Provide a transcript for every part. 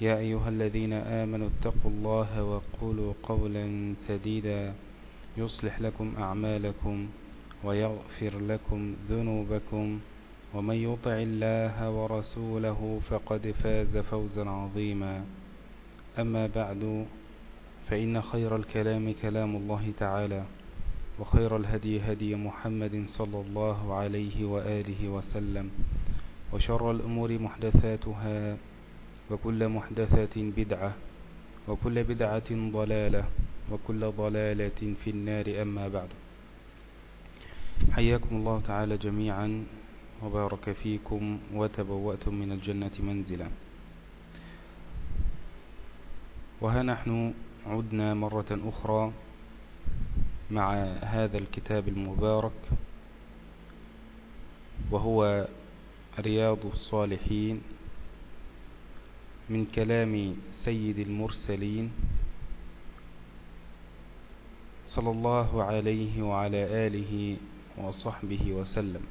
يا أيها الذين آمنوا اتقوا الله وقولوا قولا سديدا يصلح لكم أعمالكم ويغفر لكم ذنوبكم ومن يطع الله ورسوله فقد فاز فوزا عظيما. أما بعد فإن خير الكلام كلام الله تعالى وخير الهدي هدي محمد صلى الله عليه وآله وسلم وشر الأمور محدثاتها وكل محدثة بدعة وكل بدعة ضلالة وكل ضلالة في النار أما بعد. حياكم الله تعالى جميعا وبارك فيكم وتبوأتم من الجنة منزلا. وها نحن عدنا مرة أخرى مع هذا الكتاب المبارك وهو رياض الصالحين من كلام سيد المرسلين صلى الله عليه وعلى آله وصحبه وسلم.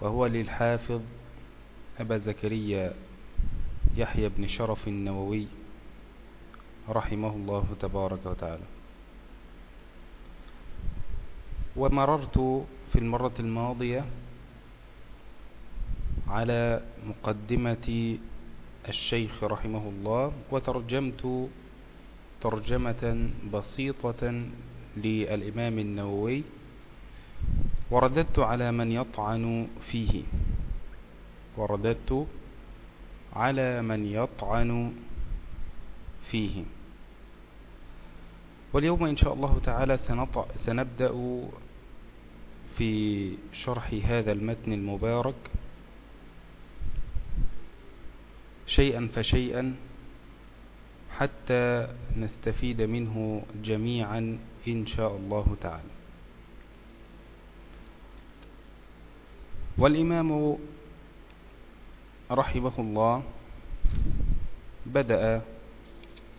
وهو للحافظ أبا زكريا يحيى بن شرف النووي رحمه الله تبارك وتعالى. ومررت في المرة الماضية على مقدمة الشيخ رحمه الله وترجمت ترجمة بسيطة للإمام النووي ورددت على من يطعن فيه. ورددت على من يطعن فيه. واليوم إن شاء الله تعالى سنبدأ في شرح هذا المتن المبارك. شيئا فشيئا حتى نستفيد منه جميعا إن شاء الله تعالى. والإمام رحمه الله بدأ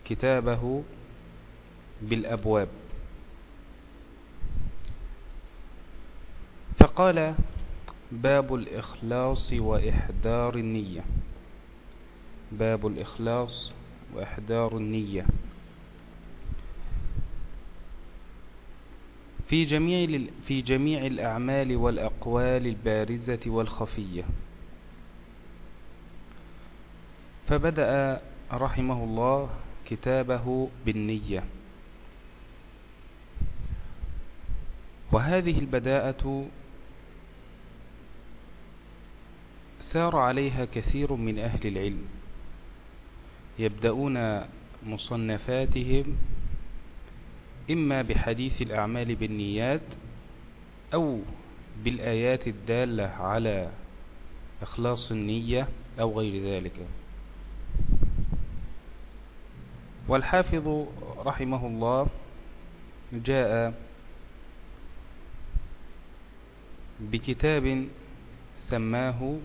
كتابه بالأبواب. فقال باب الإخلاص وإحدار النية. باب الإخلاص وإحدار النية. في جميع في جميع الأعمال والأقوال البارزة والخفية. فبدأ رحمه الله كتابه بالنية. وهذه البداءة سار عليها كثير من أهل العلم. يبدأون مصنفاتهم إما بحديث الأعمال بالنيات أو بالآيات الدالة على إخلاص النية أو غير ذلك. والحافظ رحمه الله جاء بكتاب سماه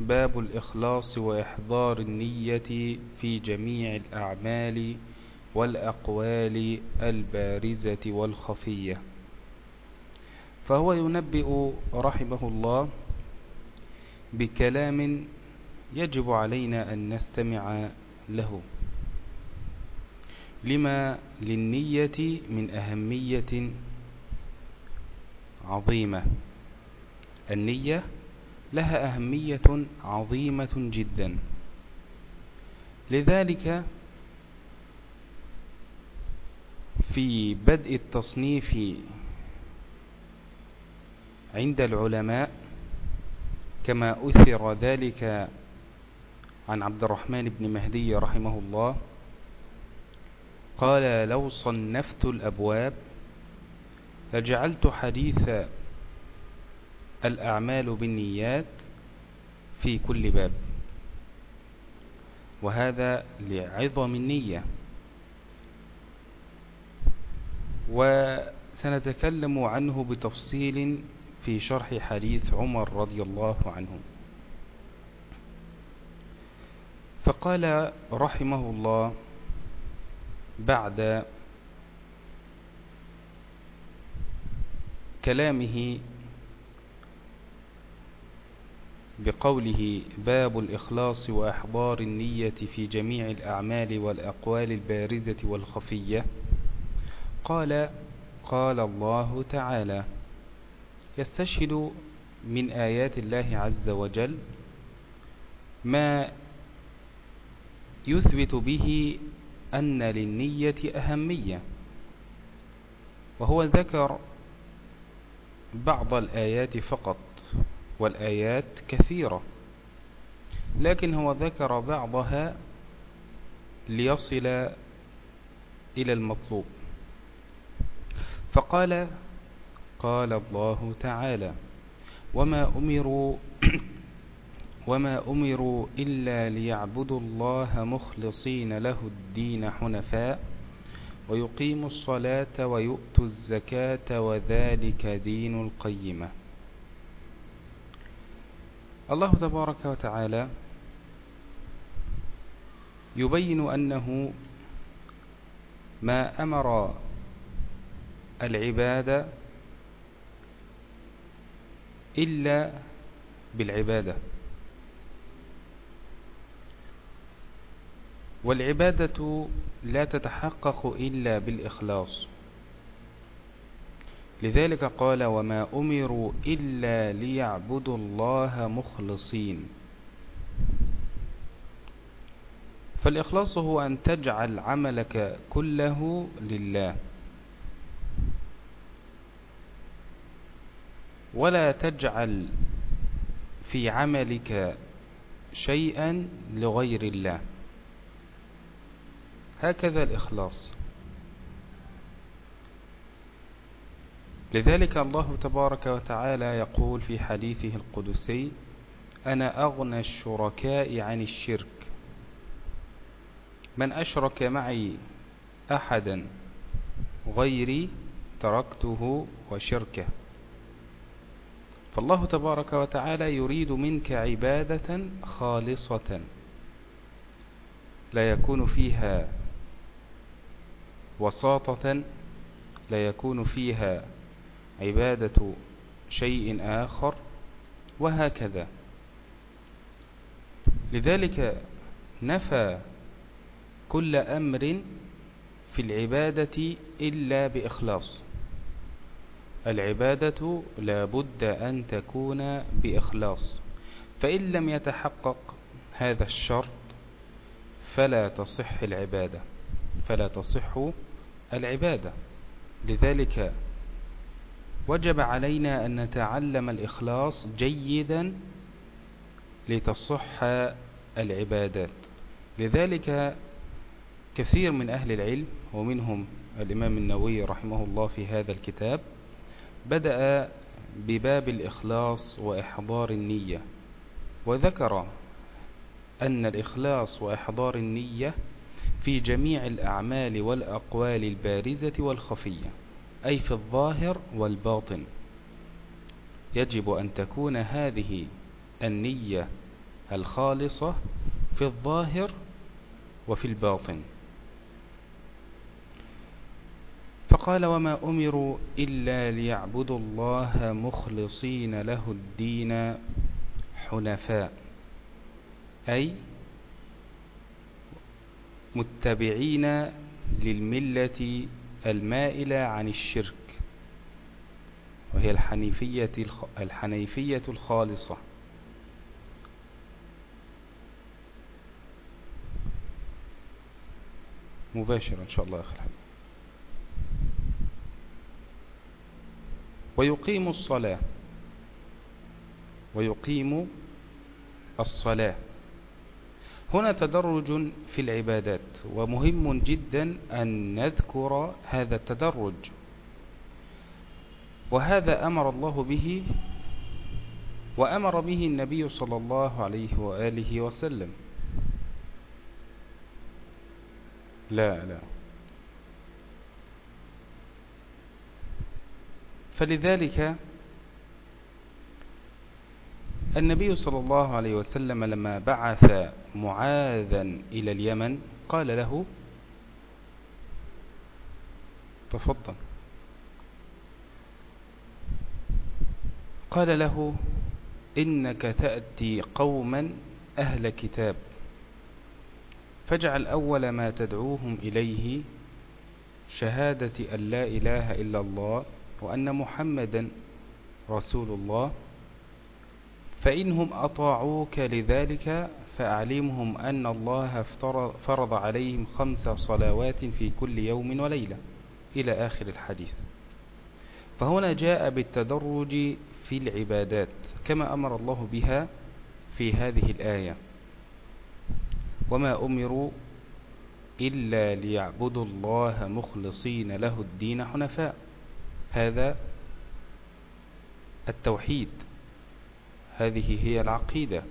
باب الإخلاص وإحضار النية في جميع الأعمال والأقوال البارزة والخفية. فهو ينبئ رحمه الله بكلام يجب علينا أن نستمع له. لما للنية من أهمية عظيمة. النية لها أهمية عظيمة جدا. لذلك في بدء التصنيف عند العلماء كما أثر ذلك عن عبد الرحمن بن مهدي رحمه الله قال لو صنفت الأبواب لجعلت حديث الأعمال بالنيات في كل باب وهذا لعظم النية. وسنتكلم عنه بتفصيل في شرح حديث عمر رضي الله عنه. فقال رحمه الله بعد كلامه بقوله باب الإخلاص وأحضار النية في جميع الأعمال والأقوال البارزة والخفية. قال قال الله تعالى يستشهد من آيات الله عز وجل ما يثبت به أن للنية أهمية. وهو ذكر بعض الآيات فقط. والآيات كثيرة. لكن هو ذكر بعضها ليصل إلى المطلوب. فقال قال الله تعالى وما أمروا وما أمروا إلا ليعبدوا الله مخلصين له الدين حنفاء ويقيموا الصلاة ويؤتوا الزكاة وذلك دين القيمة. الله تبارك وتعالى يبين أنه ما أمر العبادة إلا بالعبادة. والعبادة لا تتحقق إلا بالإخلاص. لذلك قال وما أمروا إلا ليعبدوا الله مخلصين. فالإخلاص هو أن تجعل عملك كله لله. ولا تجعل في عملك شيئا لغير الله. هكذا الإخلاص. لذلك الله تبارك وتعالى يقول في حديثه القدسي أنا أغنى الشركاء عن الشرك. من أشرك معي أحدا غيري تركته وشركه. فالله تبارك وتعالى يريد منك عبادة خالصة لا يكون فيها وساطة لا يكون فيها عبادة شيء آخر وهكذا. لذلك نفى كل أمر في العبادة إلا بإخلاص. العبادة لا بد أن تكون بإخلاص. فإن لم يتحقق هذا الشرط فلا تصح العبادة فلا تصح العبادة. لذلك وجب علينا أن نتعلم الإخلاص جيدا لتصح العبادات. لذلك كثير من أهل العلم ومنهم الإمام النووي رحمه الله في هذا الكتاب بدأ بباب الإخلاص وإحضار النية وذكر أن الإخلاص وإحضار النية في جميع الأعمال والأقوال البارزة والخفية. أي في الظاهر والباطن. يجب أن تكون هذه النية الخالصة في الظاهر وفي الباطن. فقال وما أمروا إلا ليعبدوا الله مخلصين له الدين حنفاء أي متبعين للملة المائلة عن الشرك وهي الحنيفية, الحنيفية الخالصة. مباشرة إن شاء الله يا الحبيب. ويقيم الصلاة ويقيم الصلاة. هنا تدرج في العبادات ومهم جدا أن نذكر هذا التدرج. وهذا أمر الله به وأمر به النبي صلى الله عليه وآله وسلم. لا لا. فلذلك النبي صلى الله عليه وسلم لما بعث معاذا إلى اليمن قال له تفضل. قال له إنك تأتي قوما أهل كتاب فاجعل أول ما تدعوهم إليه شهادة أن لا إله إلا الله وأن محمدا رسول الله. فإنهم أطاعوك لذلك فأعلمهم أن الله فرض عليهم خمس صلوات في كل يوم وليلة. إلى آخر الحديث. فهنا جاء بالتدرج في العبادات كما أمر الله بها في هذه الآية. وما أمروا إلا ليعبدوا الله مخلصين له الدين حنفاء. هذا التوحيد. هذه هي العقيدة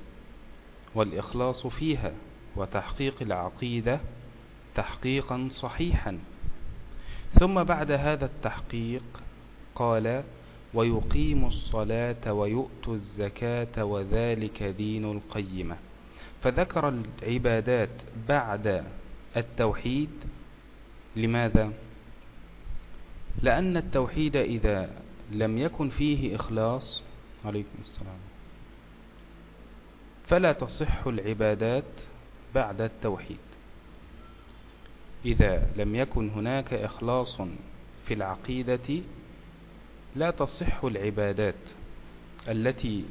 والإخلاص فيها وتحقيق العقيدة تحقيقا صحيحا. ثم بعد هذا التحقيق قال ويقيم الصلاة ويؤت الزكاة وذلك دين القيمة. فذكر العبادات بعد التوحيد. لماذا؟ لأن التوحيد إذا لم يكن فيه إخلاص عليكم السلام. فلا تصح العبادات بعد التوحيد. إذا لم يكن هناك إخلاص في العقيدة لا تصح العبادات التي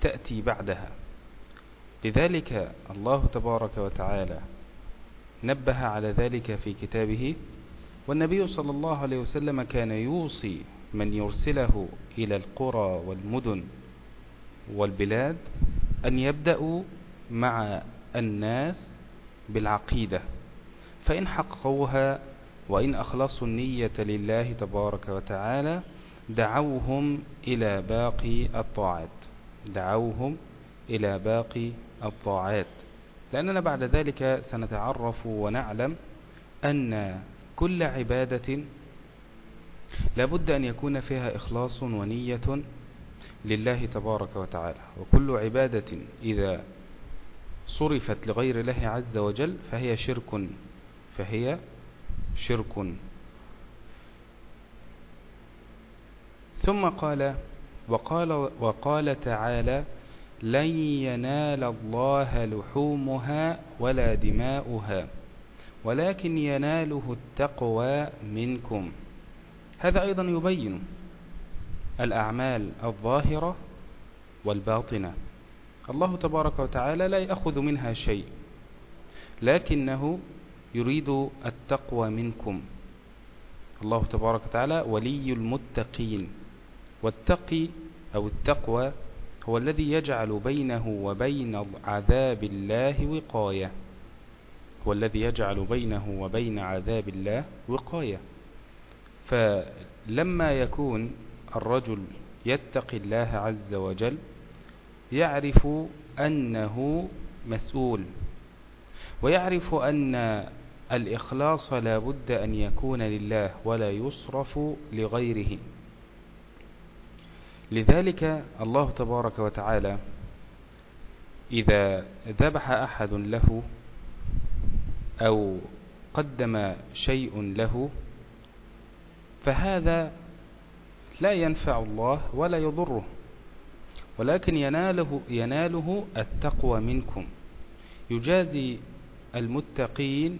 تأتي بعدها. لذلك الله تبارك وتعالى نبه على ذلك في كتابه والنبي صلى الله عليه وسلم كان يوصي من يرسله إلى القرى والمدن والبلاد أن يبدأوا مع الناس بالعقيدة. فإن حققوها وإن أخلصوا النية لله تبارك وتعالى دعوهم إلى باقي الطاعات. دعوهم إلى باقي الطاعات. لأننا بعد ذلك سنتعرف ونعلم أن كل عبادة لابد أن يكون فيها إخلاص ونية لله تبارك وتعالى. وكل عبادة إذا صرفت لغير الله عز وجل فهي شرك فهي شرك. ثم قال وقال, وقال تعالى لن ينال الله لحومها ولا دماؤها ولكن يناله التقوى منكم. هذا أيضا يبين الأعمال الظاهرة والباطنة. الله تبارك وتعالى لا يأخذ منها شيء لكنه يريد التقوى منكم. الله تبارك وتعالى ولي المتقين. والتقي أو التقوى هو الذي يجعل بينه وبين عذاب الله وقاية. هو الذي يجعل بينه وبين عذاب الله وقاية. فلما يكون الرجل يتقي الله عز وجل يعرف أنه مسؤول ويعرف أن الإخلاص لا بد أن يكون لله ولا يصرف لغيره. لذلك الله تبارك وتعالى إذا ذبح أحد له أو قدم شيء له فهذا لا ينفع الله ولا يضره ولكن يناله, يناله التقوى منكم. يجازي المتقين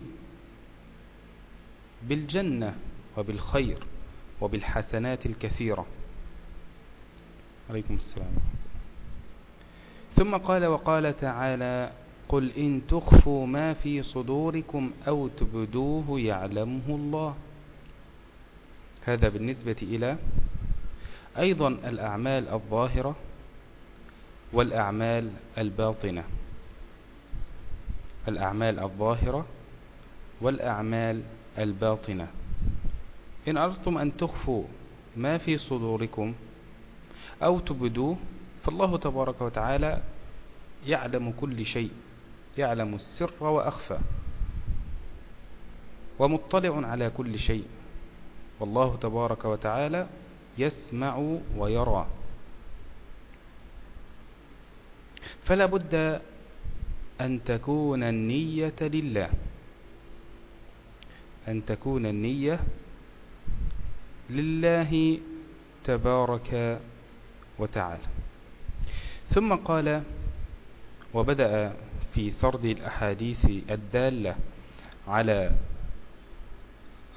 بالجنة وبالخير وبالحسنات الكثيرة. عليكم السلام. ثم قال وقال تعالى قل إن تخفوا ما في صدوركم أو تبدوه يعلمه الله. هذا بالنسبة إلى أيضا الأعمال الظاهرة والأعمال الباطنة. الأعمال الظاهرة والأعمال الباطنة. إن أردتم أن تخفوا ما في صدوركم أو تبدوه فالله تبارك وتعالى يعلم كل شيء يعلم السر وأخفى ومطلع على كل شيء. والله تبارك وتعالى يسمع ويرى. فلا بد أن تكون النية لله. أن تكون النية لله تبارك وتعالى. ثم قال وبدأ في سرد الأحاديث الدالة على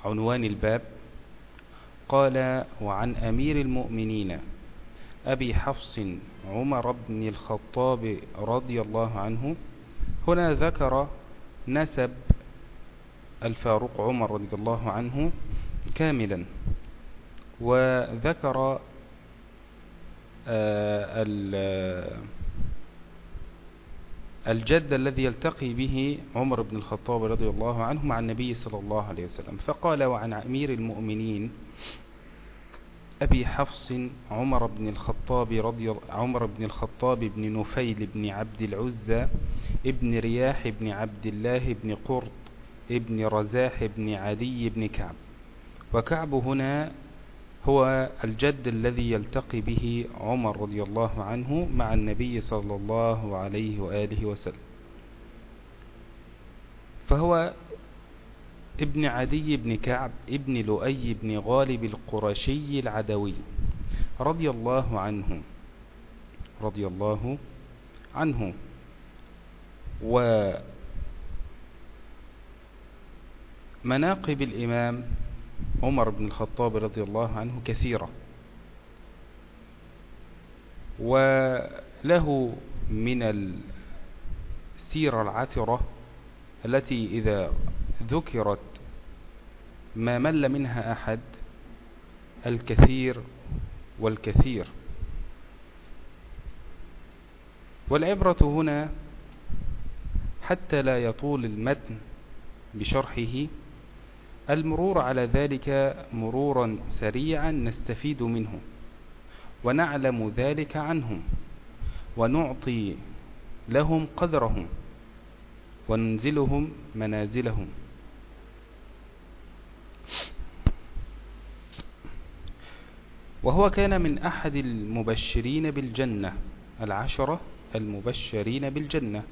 عنوان الباب. قال وعن أمير المؤمنين أبي حفص عمر بن الخطاب رضي الله عنه هنا ذكر نسب الفاروق عمر رضي الله عنه كاملا وذكر آه، الجد الذي يلتقي به عمر بن الخطاب رضي الله عنه مع النبي صلى الله عليه وسلم. فقال وعن أمير المؤمنين أبي حفص عمر بن الخطاب رضي عمر بن الخطاب بن نفيل بن عبد العزى ابن رياح بن عبد الله بن قرط ابن رزاح بن عدي بن كعب. وكعب هنا هو الجد الذي يلتقي به عمر رضي الله عنه مع النبي صلى الله عليه وآله وسلم. فهو ابن عدي بن كعب ابن لؤي بن غالب القرشي العدوي رضي الله عنه رضي الله عنه. ومناقب الإمام عمر بن الخطاب رضي الله عنه كثيرة. وله من السيرة العترة التي إذا ذكرت ما مل منها أحد الكثير والكثير. والعبرة هنا حتى لا يطول المتن بشرحه المرور على ذلك مرورا سريعا نستفيد منه ونعلم ذلك عنهم ونعطي لهم قدرهم وننزلهم منازلهم. وهو كان من أحد المبشرين بالجنة العشرة المبشرين بالجنة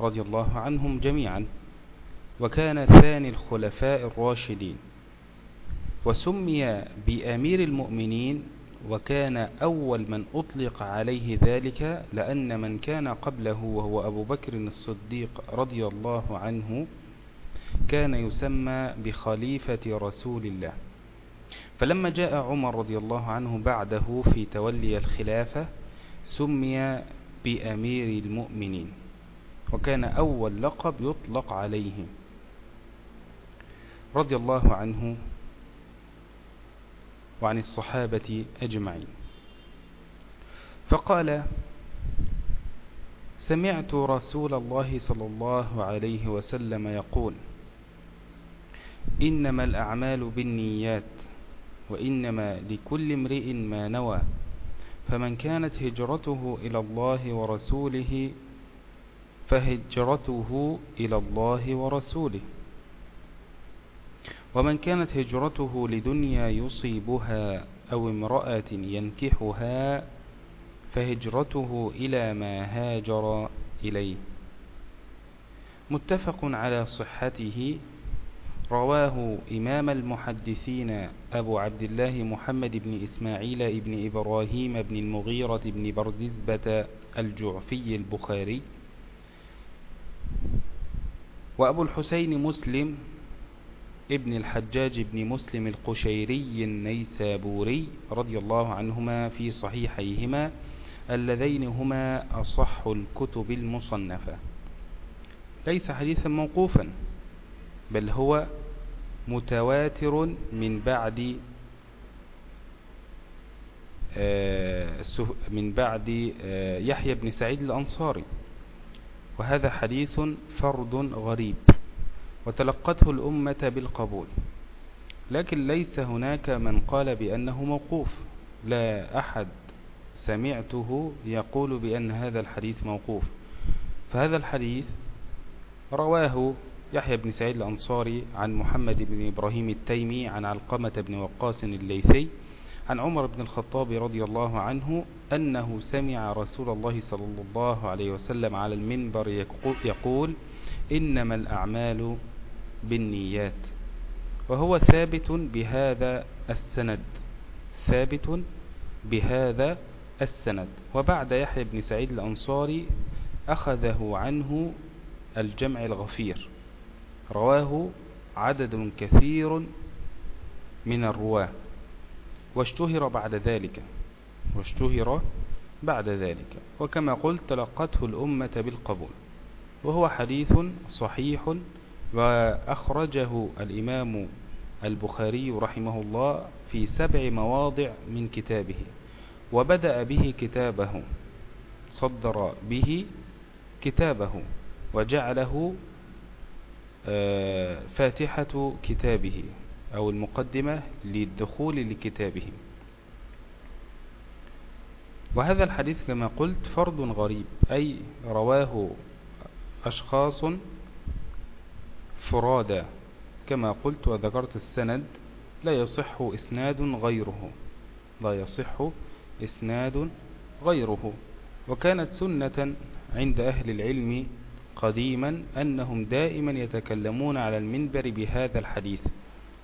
رضي الله عنهم جميعا. وكان ثاني الخلفاء الراشدين. وسمي بأمير المؤمنين وكان أول من أطلق عليه ذلك لأن من كان قبله وهو أبو بكر الصديق رضي الله عنه كان يسمى بخليفة رسول الله. فلما جاء عمر رضي الله عنه بعده في تولي الخلافة سمي بأمير المؤمنين وكان أول لقب يطلق عليه. رضي الله عنه وعن الصحابة أجمعين. فقال سمعت رسول الله صلى الله عليه وسلم يقول إنما الأعمال بالنيات وإنما لكل امرئ ما نوى فمن كانت هجرته إلى الله ورسوله فهجرته إلى الله ورسوله. ومن كانت هجرته لدنيا يصيبها أو امرأة ينكحها فهجرته إلى ما هاجر إليه. متفق على صحته. رواه إمام المحدثين أبو عبد الله محمد بن إسماعيل بن إبراهيم بن المغيرة بن بردزبة الجعفي البخاري. وأبو الحسين مسلم ابن الحجاج بن مسلم القشيري النيسابوري رضي الله عنهما في صحيحيهما اللذين هما أصح الكتب المصنفة. ليس حديثا موقوفا بل هو متواتر من بعد آه، من بعد آه، يحيى بن سعيد الأنصاري. وهذا حديث فرد غريب. وتلقته الأمة بالقبول. لكن ليس هناك من قال بأنه موقوف. لا أحد سمعته يقول بأن هذا الحديث موقوف. فهذا الحديث رواه يحيى بن سعيد الأنصاري عن محمد بن إبراهيم التيمي عن علقمة بن وقاس الليثي عن عمر بن الخطاب رضي الله عنه أنه سمع رسول الله صلى الله عليه وسلم على المنبر يقول إنما الأعمال بالنيات وهو ثابت بهذا السند ثابت بهذا السند. وبعد يحيى بن سعيد الأنصاري أخذه عنه الجمع الغفير رواه عدد كثير من الرواة واشتهر بعد ذلك واشتهر بعد ذلك. وكما قلت تلقته الأمة بالقبول وهو حديث صحيح وأخرجه الإمام البخاري رحمه الله في سبع مواضع من كتابه وبدأ به كتابه صدر به كتابه وجعله آه، فاتحة كتابه أو المقدمة للدخول لكتابه. وهذا الحديث كما قلت فرد غريب أي رواه أشخاص فرادا كما قلت وذكرت السند لا يصح إسناد غيره. لا يصح إسناد غيره. وكانت سنة عند أهل العلم قديما أنهم دائما يتكلمون على المنبر بهذا الحديث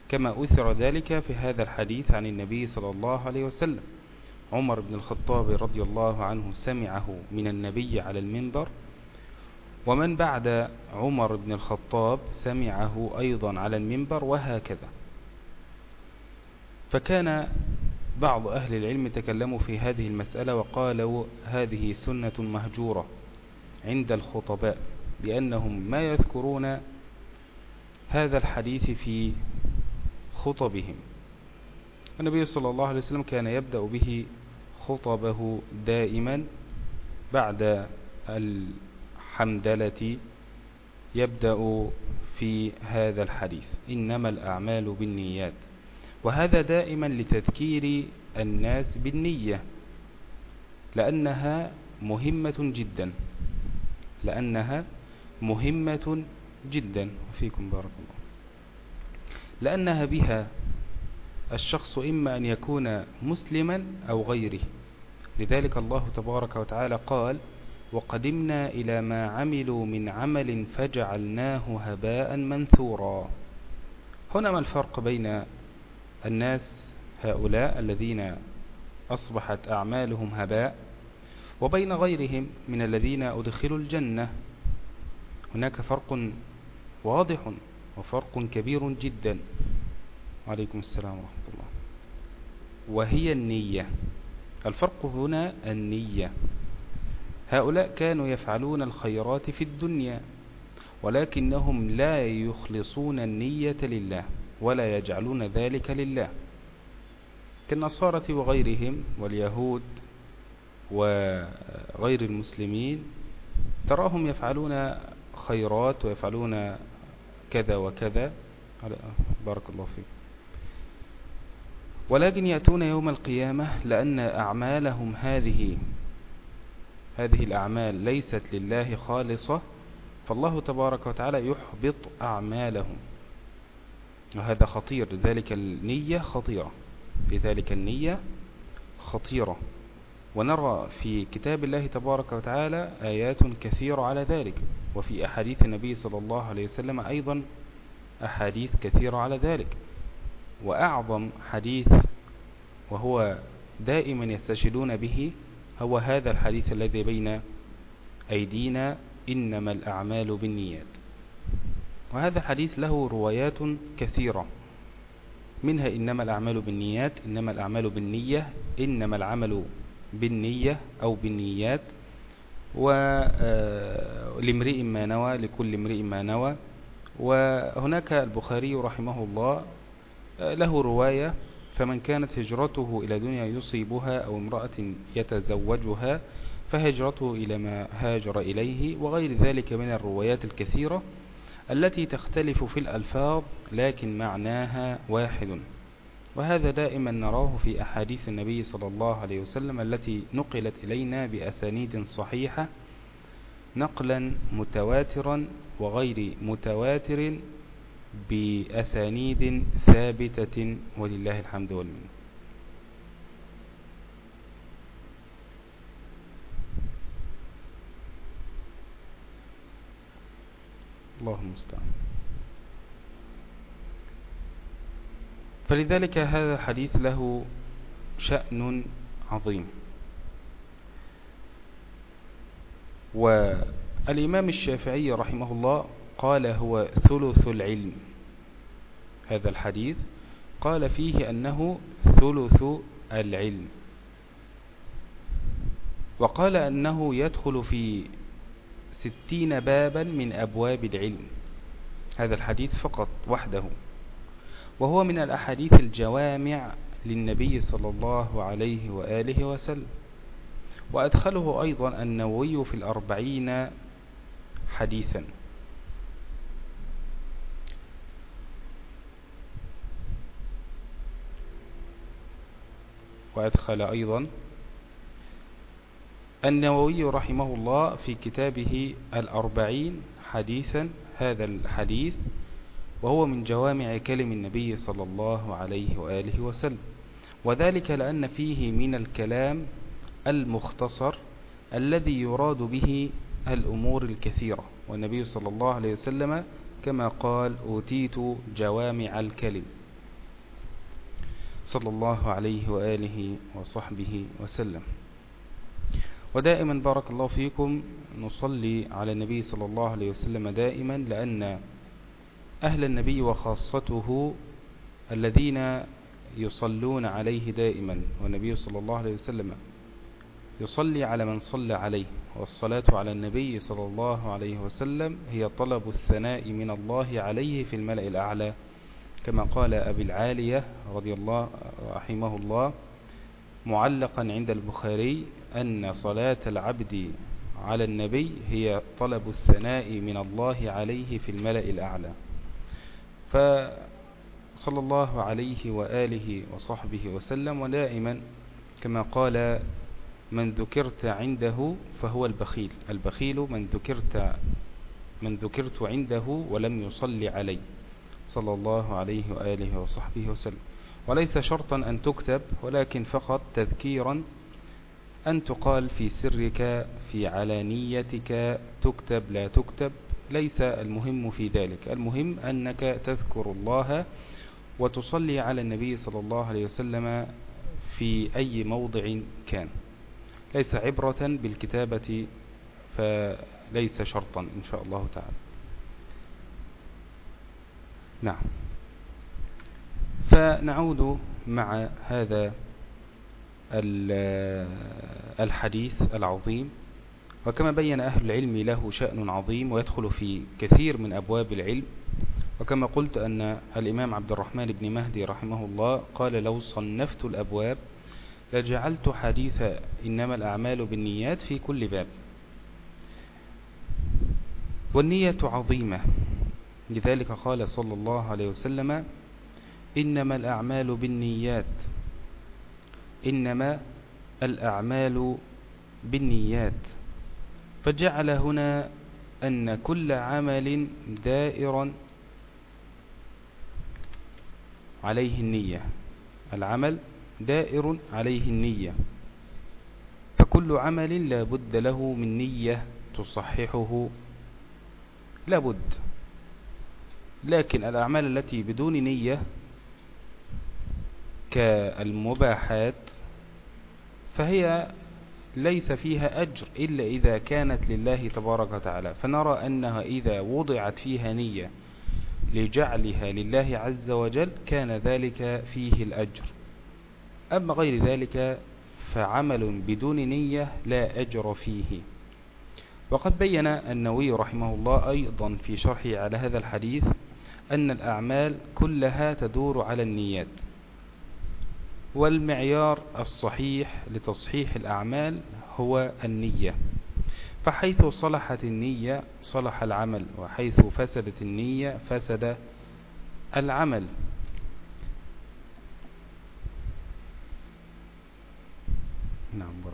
كما أثر ذلك في هذا الحديث عن النبي صلى الله عليه وسلم. عمر بن الخطاب رضي الله عنه سمعه من النبي على المنبر ومن بعد عمر بن الخطاب سمعه أيضا على المنبر وهكذا. فكان بعض أهل العلم تكلموا في هذه المسألة وقالوا هذه سنة مهجورة عند الخطباء لأنهم ما يذكرون هذا الحديث في خطبهم. النبي صلى الله عليه وسلم كان يبدأ به خطبه دائما بعد الحمدلة يبدأ في هذا الحديث. إنما الأعمال بالنيات. وهذا دائما لتذكير الناس بالنية لأنها مهمة جدا. لأنها مهمة جدا. وفيكم بارك الله. لأنها بها الشخص إما أن يكون مسلما أو غيره. لذلك الله تبارك وتعالى قال وقدمنا إلى ما عملوا من عمل فجعلناه هباء منثورا. هنا ما الفرق بين الناس هؤلاء الذين أصبحت أعمالهم هباء وبين غيرهم من الذين أدخلوا الجنة؟ هناك فرق واضح وفرق كبير جدا. وعليكم السلام ورحمة الله. وهي النية. الفرق هنا النية. هؤلاء كانوا يفعلون الخيرات في الدنيا ولكنهم لا يخلصون النية لله ولا يجعلون ذلك لله. كالنصارى وغيرهم واليهود وغير المسلمين تراهم يفعلون خيرات ويفعلون كذا وكذا. بارك الله فيك. ولكن يأتون يوم القيامة لأن أعمالهم هذه هذه الأعمال ليست لله خالصة فالله تبارك وتعالى يحبط أعمالهم. وهذا خطير لذلك النية خطيرة. لذلك النية خطيرة. ونرى في كتاب الله تبارك وتعالى آيات كثيرة على ذلك. وفي أحاديث النبي صلى الله عليه وسلم أيضا أحاديث كثيرة على ذلك. وأعظم حديث وهو دائما يستشهدون به هو هذا الحديث الذي بين أيدينا إنما الأعمال بالنيات. وهذا الحديث له روايات كثيرة. منها إنما الأعمال بالنيات إنما الأعمال بالنية إنما العمل بالنية أو بالنيات. ولامرئ آه، ما نوى لكل امرئ ما نوى. وهناك البخاري رحمه الله آه، له رواية فمن كانت هجرته إلى دنيا يصيبها أو امرأة يتزوجها فهجرته إلى ما هاجر إليه وغير ذلك من الروايات الكثيرة التي تختلف في الألفاظ لكن معناها واحد. وهذا دائما نراه في أحاديث النبي صلى الله عليه وسلم التي نقلت إلينا بأسانيد صحيحة نقلا متواترا وغير متواتر بأسانيد ثابتة ولله الحمد والمنة. الله المستعان فلذلك هذا الحديث له شأن عظيم. والإمام الشافعي رحمه الله قال هو ثلث العلم. هذا الحديث قال فيه أنه ثلث العلم. وقال أنه يدخل في ستين بابا من أبواب العلم. هذا الحديث فقط وحده. وهو من الأحاديث الجوامع للنبي صلى الله عليه وآله وسلم. وأدخله أيضا النووي في الأربعين حديثا. وأدخل أيضا. النووي رحمه الله في كتابه الأربعين حديثا هذا الحديث وهو من جوامع كلم النبي صلى الله عليه وآله وسلم. وذلك لأن فيه من الكلام المختصر الذي يراد به الأمور الكثيرة. والنبي صلى الله عليه وسلم كما قال أوتيت جوامع الكلم. صلى الله عليه وآله وصحبه وسلم. ودائما بارك الله فيكم. نصلي على النبي صلى الله عليه وسلم دائما لأن أهل النبي وخاصته الذين يصلون عليه دائما والنبي صلى الله عليه وسلم يصلي على من صلى عليه والصلاة على النبي صلى الله عليه وسلم هي طلب الثناء من الله عليه في الملأ الأعلى. كما قال أبي العالية رضي الله رحمه الله معلقا عند البخاري أن صلاة العبد على النبي هي طلب الثناء من الله عليه في الملأ الأعلى. فصلى الله عليه وآله وصحبه وسلم ودائما كما قال من ذكرت عنده فهو البخيل البخيل من ذكرت من ذكرت عنده ولم يصلي علي صلى الله عليه وآله وصحبه وسلم. وليس شرطا أن تكتب ولكن فقط تذكيرا أن تقال في سرك في علانيتك تكتب لا تكتب. ليس المهم في ذلك. المهم أنك تذكر الله وتصلي على النبي صلى الله عليه وسلم في أي موضع كان. ليس عبرة بالكتابة فليس شرطا إن شاء الله تعالى. نعم. فنعود مع هذا الحديث العظيم. وكما بين أهل العلم له شأن عظيم ويدخل في كثير من أبواب العلم. وكما قلت أن الإمام عبد الرحمن بن مهدي رحمه الله قال لو صنفت الأبواب لجعلت حديث إنما الأعمال بالنيات في كل باب. والنية عظيمة. لذلك قال صلى الله عليه وسلم إنما الأعمال بالنيات. إنما الأعمال بالنيات. فجعل هنا أن كل عمل دائر عليه النية. العمل دائر عليه النية. فكل عمل لا بد له من نية تصححه. لا بد. لكن الأعمال التي بدون نية كالمباحات فهي ليس فيها أجر إلا إذا كانت لله تبارك وتعالى. فنرى أنها إذا وضعت فيها نية لجعلها لله عز وجل كان ذلك فيه الأجر. أما غير ذلك فعمل بدون نية لا أجر فيه. وقد بين النووي رحمه الله أيضا في شرحه على هذا الحديث أن الأعمال كلها تدور على النيات والمعيار الصحيح لتصحيح الأعمال هو النية. فحيث صلحت النية صلح العمل وحيث فسدت النية فسد العمل. نعم الله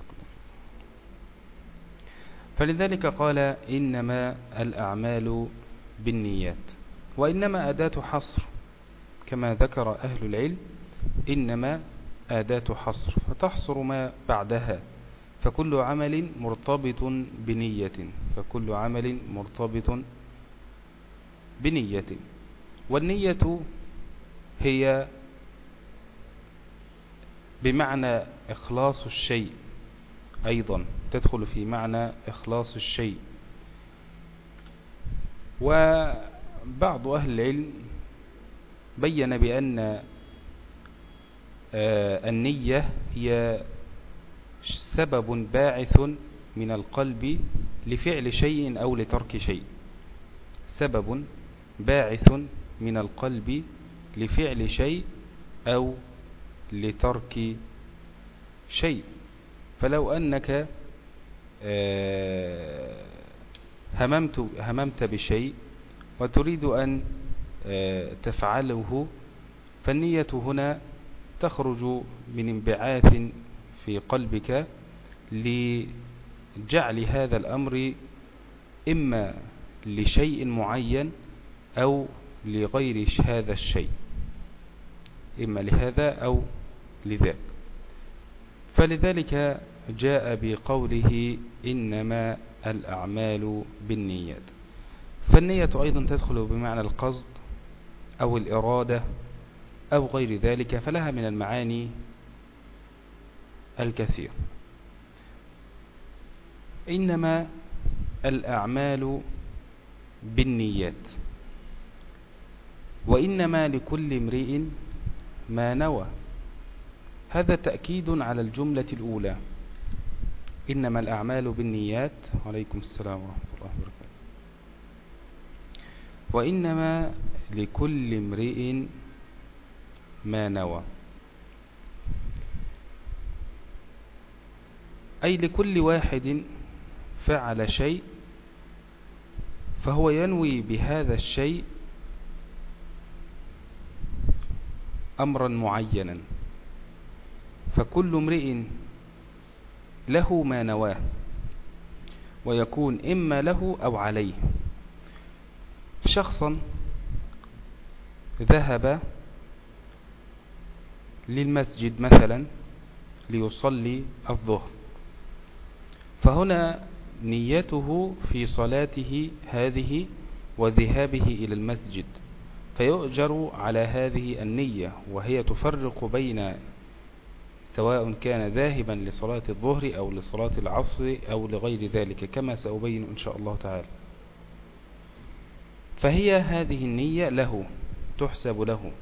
فلذلك قال إنما الأعمال بالنيات. وإنما أداة حصر كما ذكر أهل العلم إنما أداة حصر فتحصر ما بعدها فكل عمل مرتبط بنية فكل عمل مرتبط بنية. والنية هي بمعنى إخلاص الشيء أيضا تدخل في معنى إخلاص الشيء. وبعض أهل العلم بين بأن آه، النية هي سبب باعث من القلب لفعل شيء أو لترك شيء. سبب باعث من القلب لفعل شيء أو لترك شيء. فلو أنك آه، هممت, هممت بشيء وتريد أن آه، تفعله فالنية هنا تخرج من انبعاث في قلبك لجعل هذا الأمر إما لشيء معين أو لغير هذا الشيء إما لهذا أو لذاك. فلذلك جاء بقوله إنما الأعمال بالنيات. فالنية أيضا تدخل بمعنى القصد أو الإرادة أو غير ذلك فلها من المعاني الكثير. إنما الأعمال بالنيات وإنما لكل امرئ ما نوى. هذا تأكيد على الجملة الأولى. إنما الأعمال بالنيات. عليكم السلام ورحمة الله وبركاته. وإنما لكل امرئ ما نوى. أي لكل واحد فعل شيء فهو ينوي بهذا الشيء أمرا معينا. فكل امرئ له ما نواه ويكون إما له أو عليه. شخصا ذهب للمسجد مثلا ليصلي الظهر. فهنا نيته في صلاته هذه وذهابه إلى المسجد. فيؤجر على هذه النية وهي تفرق بين سواء كان ذاهبا لصلاة الظهر أو لصلاة العصر أو لغير ذلك كما سأبين إن شاء الله تعالى. فهي هذه النية له تحسب له.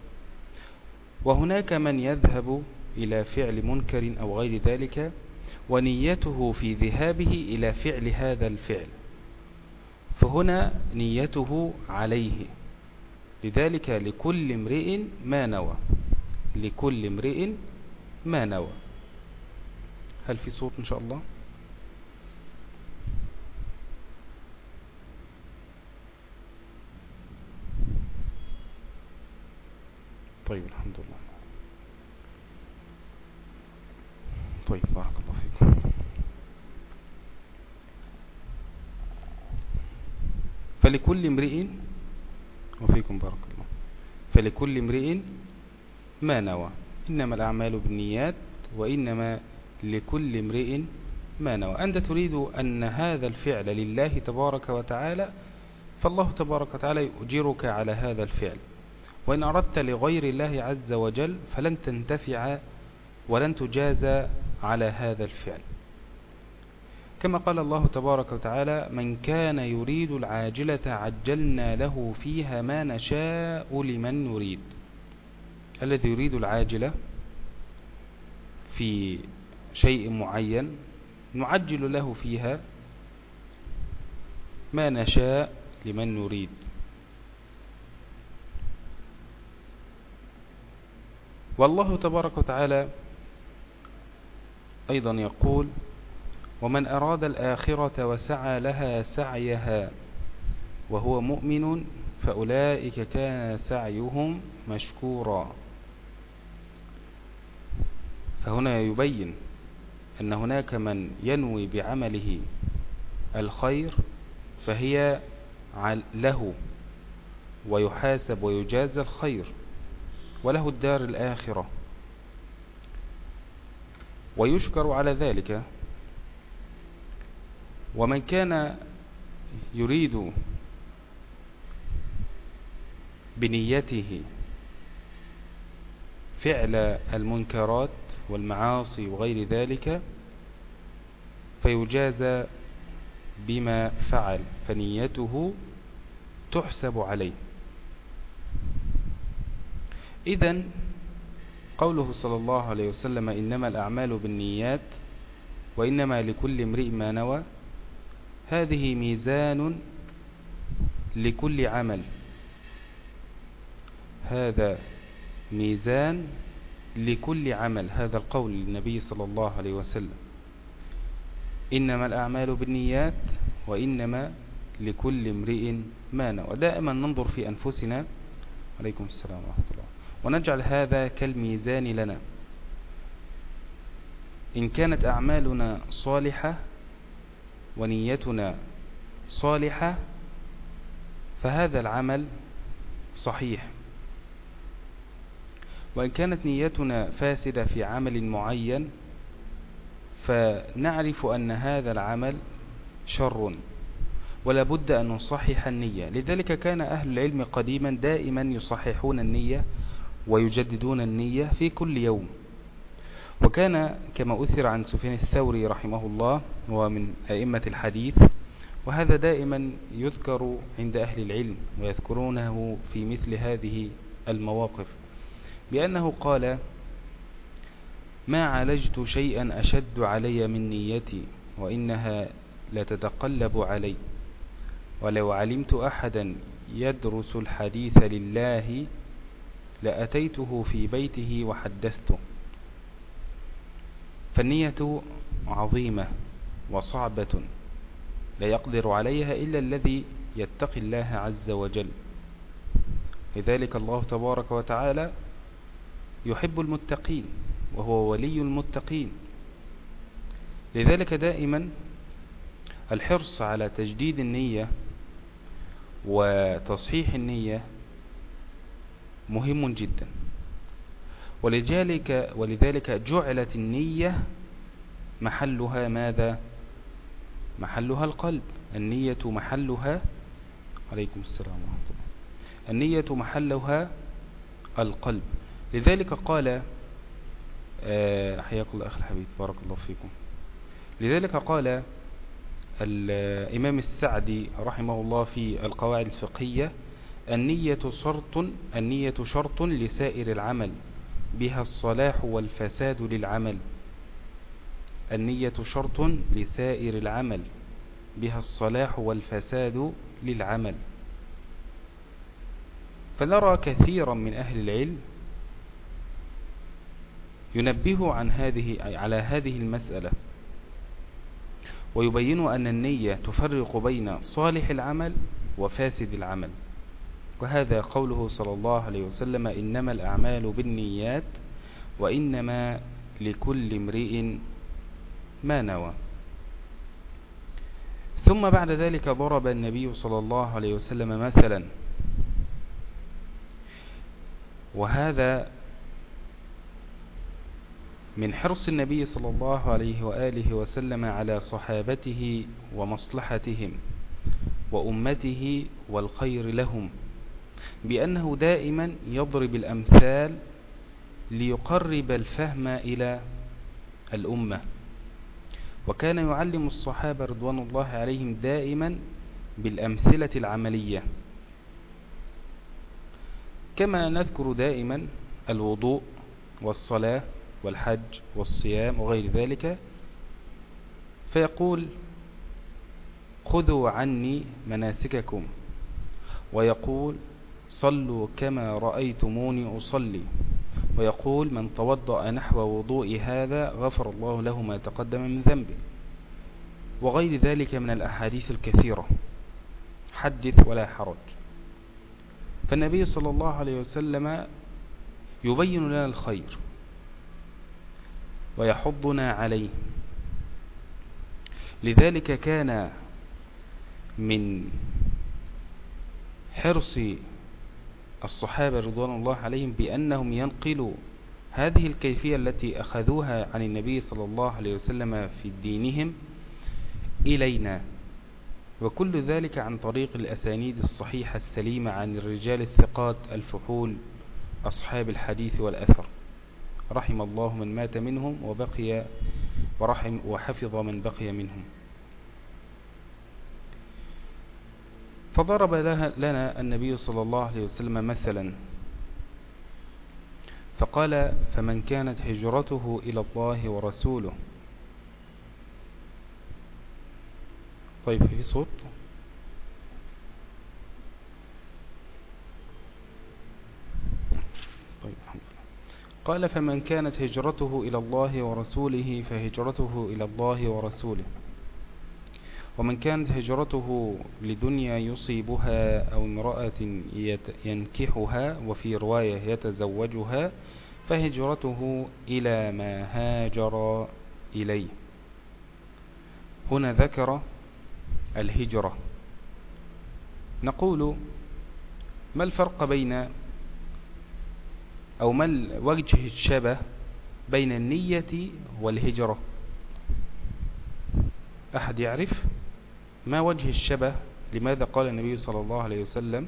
وهناك من يذهب إلى فعل منكر أو غير ذلك ونيته في ذهابه إلى فعل هذا الفعل. فهنا نيته عليه. لذلك لكل امرئ ما نوى. لكل امرئ ما نوى. هل في صوت إن شاء الله؟ طيب الحمد لله. طيب بارك الله فيكم. فلكل امرئ وفيكم بارك الله. فلكل امرئ ما نوى. إنما الأعمال بالنيات وإنما لكل امرئ ما نوى. أنت تريد أن هذا الفعل لله تبارك وتعالى فالله تبارك وتعالى يؤجرك على هذا الفعل. وإن أردت لغير الله عز وجل فلن تنتفع ولن تجازى على هذا الفعل. كما قال الله تبارك وتعالى من كان يريد العاجلة عجلنا له فيها ما نشاء لمن نريد. الذي يريد العاجلة في شيء معين نعجل له فيها ما نشاء لمن نريد. والله تبارك وتعالى أيضا يقول ومن أراد الآخرة وسعى لها سعيها وهو مؤمن فأولئك كان سعيهم مشكورا. فهنا يبين أن هناك من ينوي بعمله الخير فهي له ويحاسب ويجازى الخير. وله الدار الآخرة. ويشكر على ذلك ومن كان يريد بنيته فعل المنكرات والمعاصي وغير ذلك فيجازى بما فعل فنيته تحسب عليه. إذا قوله صلى الله عليه وسلم إنما الأعمال بالنيات وإنما لكل امرئ ما نوى هذه ميزان لكل عمل. هذا ميزان لكل عمل هذا القول للنبي صلى الله عليه وسلم. إنما الأعمال بالنيات وإنما لكل امرئ ما نوى. دائما ننظر في أنفسنا. عليكم السلام ورحمة الله. ونجعل هذا كالميزان لنا. إن كانت أعمالنا صالحة ونيتنا صالحة فهذا العمل صحيح. وإن كانت نيتنا فاسدة في عمل معين فنعرف أن هذا العمل شر ولا بد أن نصحح النية. لذلك كان أهل العلم قديما دائما يصححون النية ويجددون النية في كل يوم. وكان كما أثر عن سفيان الثوري رحمه الله ومن أئمة الحديث وهذا دائما يذكر عند أهل العلم ويذكرونه في مثل هذه المواقف بأنه قال ما عالجت شيئا أشد علي من نيتي وإنها لتتقلب علي ولو علمت أحدا يدرس الحديث لله لأتيته في بيته وحدثته. فالنية عظيمة وصعبة لا يقدر عليها إلا الذي يتقي الله عز وجل. لذلك الله تبارك وتعالى يحب المتقين وهو ولي المتقين. لذلك دائما الحرص على تجديد النية وتصحيح النية مهم جدا. ولذلك, ولذلك جعلت النية محلها ماذا؟ محلها القلب. النية محلها عليكم السلام ورحمة الله. النية محلها القلب. لذلك قال آه، حياك الله أخي الحبيب بارك الله فيكم. لذلك قال الإمام السعدي رحمه الله في القواعد الفقهية النية شرط النية شرط لسائر العمل بها الصلاح والفساد للعمل. النية شرط لسائر العمل بها الصلاح والفساد للعمل. فنرى كثيرا من أهل العلم ينبه عن هذه على هذه المسألة ويبين أن النية تفرق بين صالح العمل وفاسد العمل. وهذا قوله صلى الله عليه وسلم إنما الأعمال بالنيات وإنما لكل امرئ ما نوى. ثم بعد ذلك ضرب النبي صلى الله عليه وسلم مثلا. وهذا من حرص النبي صلى الله عليه وآله وسلم على صحابته ومصلحتهم وأمته والخير لهم. بأنه دائما يضرب الأمثال ليقرب الفهم إلى الأمة. وكان يعلم الصحابة رضوان الله عليهم دائما بالأمثلة العملية. كما نذكر دائما الوضوء والصلاة والحج والصيام وغير ذلك فيقول خذوا عني مناسككم. ويقول صلوا كما رأيتموني أصلي. ويقول من توضأ نحو وضوء هذا غفر الله له ما تقدم من ذنبه. وغير ذلك من الأحاديث الكثيرة. حدث ولا حرج. فالنبي صلى الله عليه وسلم يبين لنا الخير. ويحضنا عليه. لذلك كان من حرص الصحابة رضوان الله عليهم بأنهم ينقلوا هذه الكيفية التي أخذوها عن النبي صلى الله عليه وسلم في دينهم إلينا. وكل ذلك عن طريق الأسانيد الصحيحة السليمة عن الرجال الثقات الفحول أصحاب الحديث والأثر. رحم الله من مات منهم وبقي ورحم وحفظ من بقي منهم. فضرب لنا النبي صلى الله عليه وسلم مثلا. فقال فمن كانت هجرته إلى الله ورسوله. طيب في صوت؟ طيب قال فمن كانت هجرته إلى الله ورسوله فهجرته إلى الله ورسوله. ومن كانت هجرته لدنيا يصيبها أو امرأة ينكحها وفي رواية يتزوجها فهجرته إلى ما هاجر إليه. هنا ذكر الهجرة. نقول ما الفرق بين أو ما وجه الشبه بين النية والهجرة؟ أحد يعرف؟ ما وجه الشبه لماذا قال النبي صلى الله عليه وسلم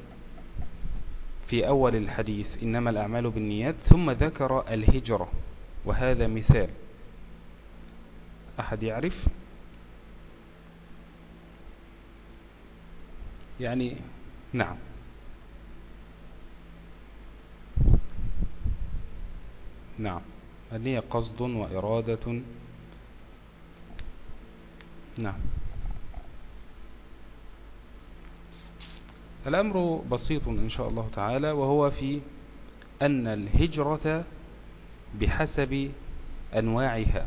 في أول الحديث إنما الأعمال بالنيات ثم ذكر الهجرة وهذا مثال؟ أحد يعرف؟ يعني نعم. نعم. النية قصد وإرادة. نعم. الأمر بسيط إن شاء الله تعالى وهو في أن الهجرة بحسب أنواعها.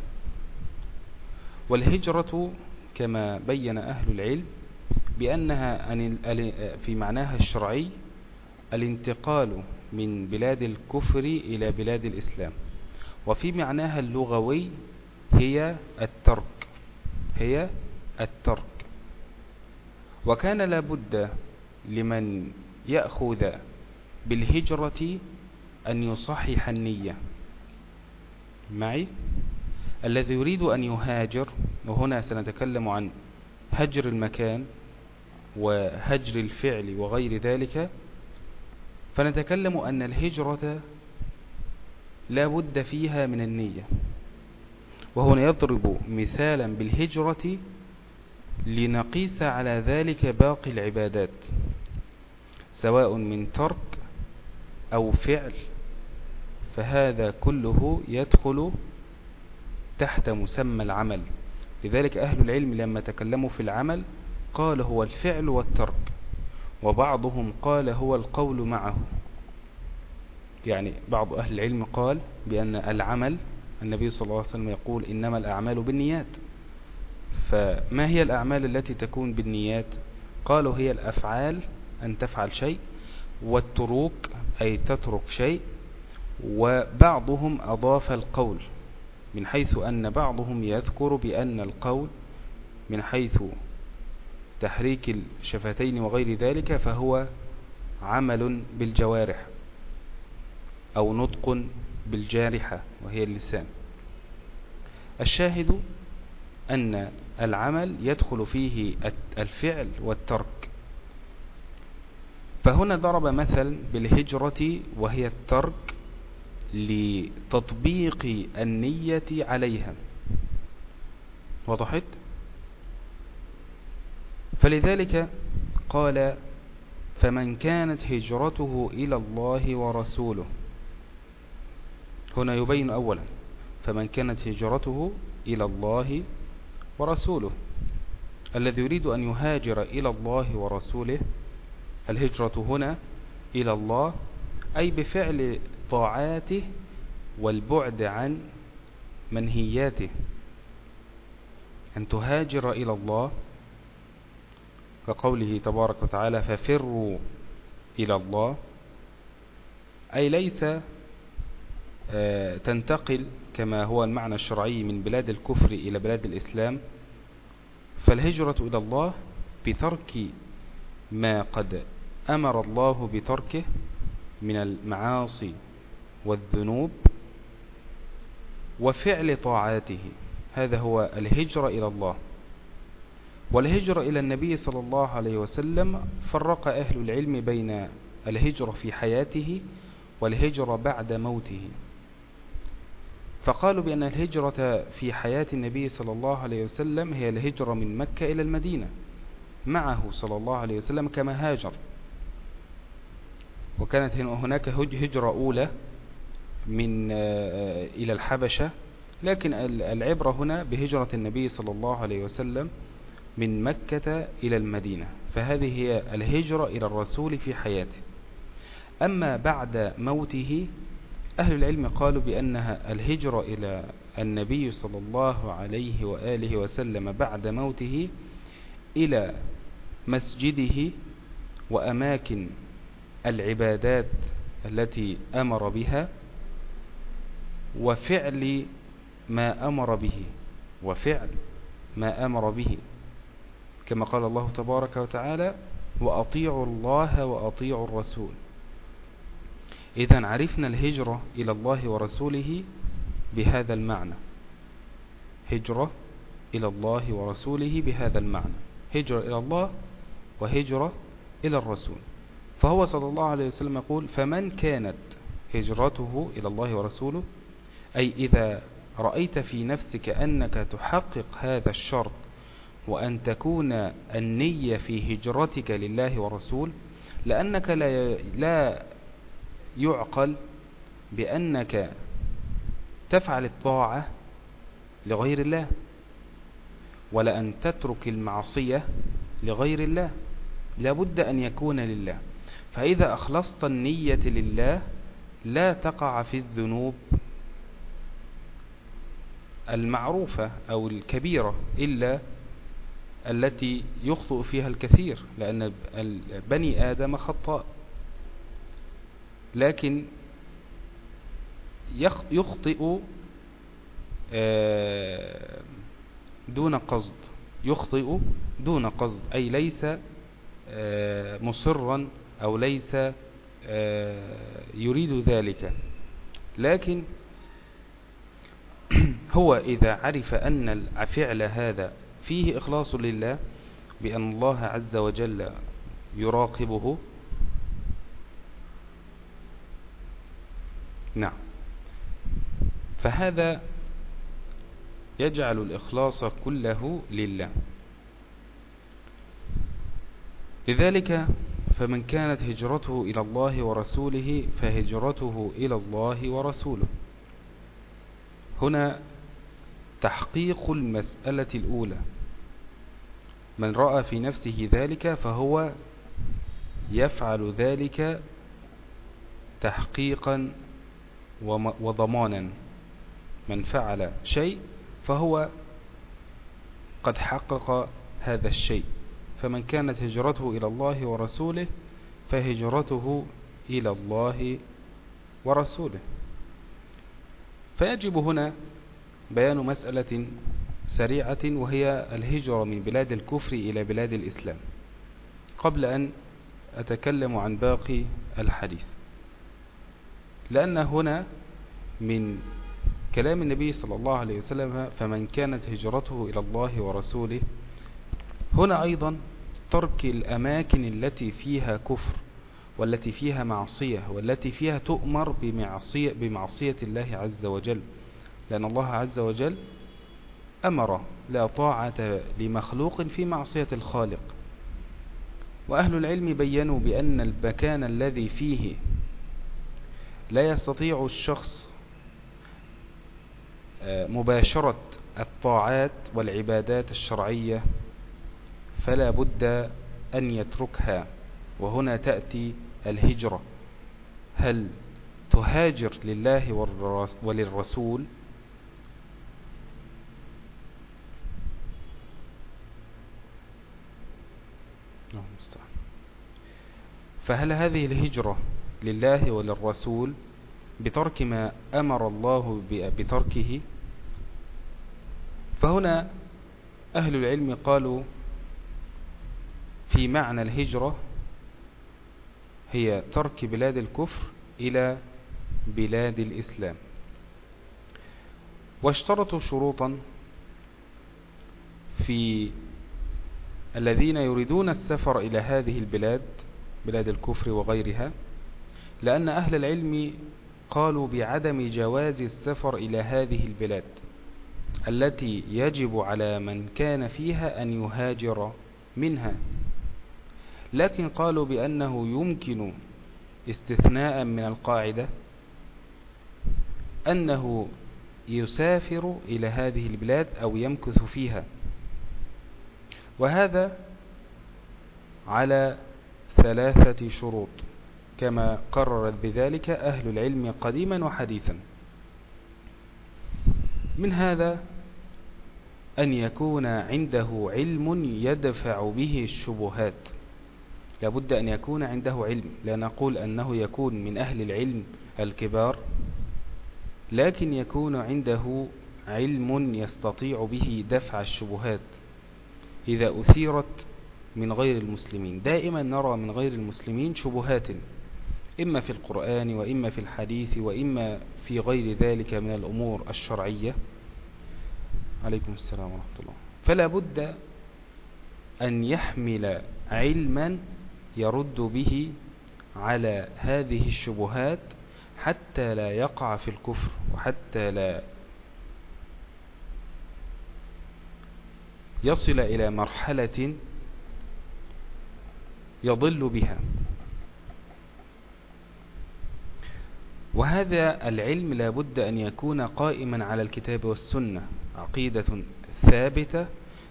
والهجرة كما بين أهل العلم بأنها في معناها الشرعي الانتقال من بلاد الكفر إلى بلاد الإسلام. وفي معناها اللغوي هي الترك هي الترك. وكان لابد لمن يأخذ بالهجرة أن يصحح النية. معي؟ الذي يريد أن يهاجر وهنا سنتكلم عن هجر المكان وهجر الفعل وغير ذلك فنتكلم أن الهجرة لا بد فيها من النية. وهنا يضرب مثالا بالهجرة لنقيس على ذلك باقي العبادات. سواء من ترك أو فعل فهذا كله يدخل تحت مسمى العمل. لذلك أهل العلم لما تكلموا في العمل قال هو الفعل والترك وبعضهم قال هو القول معه. يعني بعض أهل العلم قال بأن العمل النبي صلى الله عليه وسلم يقول إنما الأعمال بالنيات. فما هي الأعمال التي تكون بالنيات؟ قالوا هي الأفعال أن تفعل شيء والتروك أي تترك شيء وبعضهم أضاف القول من حيث أن بعضهم يذكر بأن القول من حيث تحريك الشفتين وغير ذلك فهو عمل بالجوارح أو نطق بالجارحة وهي اللسان. الشاهد أن العمل يدخل فيه الفعل والترك فهنا ضرب مثل بالهجرة وهي الترك لتطبيق النية عليها. وضحت فلذلك قال فمن كانت هجرته إلى الله ورسوله هنا يبين أولا فمن كانت هجرته إلى الله ورسوله الذي يريد أن يهاجر إلى الله ورسوله الهجرة هنا إلى الله أي بفعل طاعاته والبعد عن منهياته. أن تهاجر إلى الله كقوله تبارك وتعالى ففروا إلى الله أي ليس آه، تنتقل كما هو المعنى الشرعي من بلاد الكفر إلى بلاد الإسلام. فالهجرة إلى الله بترك ما قد أمر الله بتركه من المعاصي والذنوب وفعل طاعاته. هذا هو الهجرة إلى الله. والهجرة إلى النبي صلى الله عليه وسلم فرق أهل العلم بين الهجرة في حياته والهجرة بعد موته. فقالوا بأن الهجرة في حياة النبي صلى الله عليه وسلم هي الهجرة من مكة إلى المدينة. معه صلى الله عليه وسلم كما هاجر. وكانت هناك هجرة أولى من آه، إلى الحبشة. لكن العبرة هنا بهجرة النبي صلى الله عليه وسلم من مكة إلى المدينة. فهذه هي الهجرة إلى الرسول في حياته. أما بعد موته أهل العلم قالوا بأنها الهجرة إلى النبي صلى الله عليه وآله وسلم بعد موته إلى مسجده وأماكن العبادات التي أمر بها وفعل ما أمر به وفعل ما أمر به. كما قال الله تبارك وتعالى وأطيعوا الله وأطيعوا الرسول. إذا عرفنا الهجرة إلى الله ورسوله بهذا المعنى. هجرة إلى الله ورسوله بهذا المعنى. هجرة إلى الله وهجرة إلى الرسول. فهو صلى الله عليه وسلم يقول فمن كانت هجرته إلى الله ورسوله؟ أي إذا رأيت في نفسك أنك تحقق هذا الشرط وأن تكون النية في هجرتك لله ورسول لأنك لا, لا يعقل بأنك تفعل الطاعة لغير الله. ولا أن تترك المعصية لغير الله. لابد أن يكون لله. فإذا أخلصت النية لله لا تقع في الذنوب المعروفة أو الكبيرة إلا التي يخطئ فيها الكثير لأن بني آدم خطاء. لكن يخطئ آه، دون قصد يخطئ دون قصد أي ليس آه، مصرا أو ليس آه، يريد ذلك. لكن هو إذا عرف أن الفعل هذا فيه إخلاص لله بأن الله عز وجل يراقبه. نعم. فهذا يجعل الإخلاص كله لله. لذلك فمن كانت هجرته إلى الله ورسوله فهجرته إلى الله ورسوله. هنا تحقيق المسألة الأولى. من رأى في نفسه ذلك فهو يفعل ذلك تحقيقا وضمانا. من فعل شيء فهو قد حقق هذا الشيء. فمن كانت هجرته إلى الله ورسوله فهجرته إلى الله ورسوله. فيجب هنا بيان مسألة سريعة وهي الهجرة من بلاد الكفر إلى بلاد الإسلام. قبل أن أتكلم عن باقي الحديث لأن هنا من كلام النبي صلى الله عليه وسلم فمن كانت هجرته إلى الله ورسوله. هنا أيضا ترك الأماكن التي فيها كفر والتي فيها معصية والتي فيها تؤمر بمعصية, بمعصية الله عز وجل. لأن الله عز وجل أمر لا طاعة لمخلوق في معصية الخالق. وأهل العلم بينوا بأن المكان الذي فيه لا يستطيع الشخص مباشرة الطاعات والعبادات الشرعية فلا بد أن يتركها. وهنا تأتي الهجرة. هل تهاجر لله وللرسول؟ فهل هذه الهجرة لله وللرسول بترك ما أمر الله بتركه؟ فهنا أهل العلم قالوا في معنى الهجرة هي ترك بلاد الكفر إلى بلاد الإسلام. واشترطوا شروطا في الذين يريدون السفر إلى هذه البلاد بلاد الكفر وغيرها لأن أهل العلم قالوا بعدم جواز السفر إلى هذه البلاد. التي يجب على من كان فيها أن يهاجر منها. لكن قالوا بأنه يمكن استثناء من القاعدة أنه يسافر إلى هذه البلاد أو يمكث فيها. وهذا على ثلاثة شروط كما قررت بذلك أهل العلم قديما وحديثا. من هذا أن يكون عنده علم يدفع به الشبهات. لابد أن يكون عنده علم. لا نقول أنه يكون من أهل العلم الكبار لكن يكون عنده علم يستطيع به دفع الشبهات. إذا أثيرت من غير المسلمين. دائما نرى من غير المسلمين شبهات. إما في القرآن وإما في الحديث وإما في غير ذلك من الأمور الشرعية. عليكم السلام ورحمة الله. فلا بد أن يحمل علما يرد به على هذه الشبهات حتى لا يقع في الكفر وحتى لا يصل إلى مرحلة يضل بها. وهذا العلم لا بد أن يكون قائما على الكتاب والسنة. عقيدة ثابتة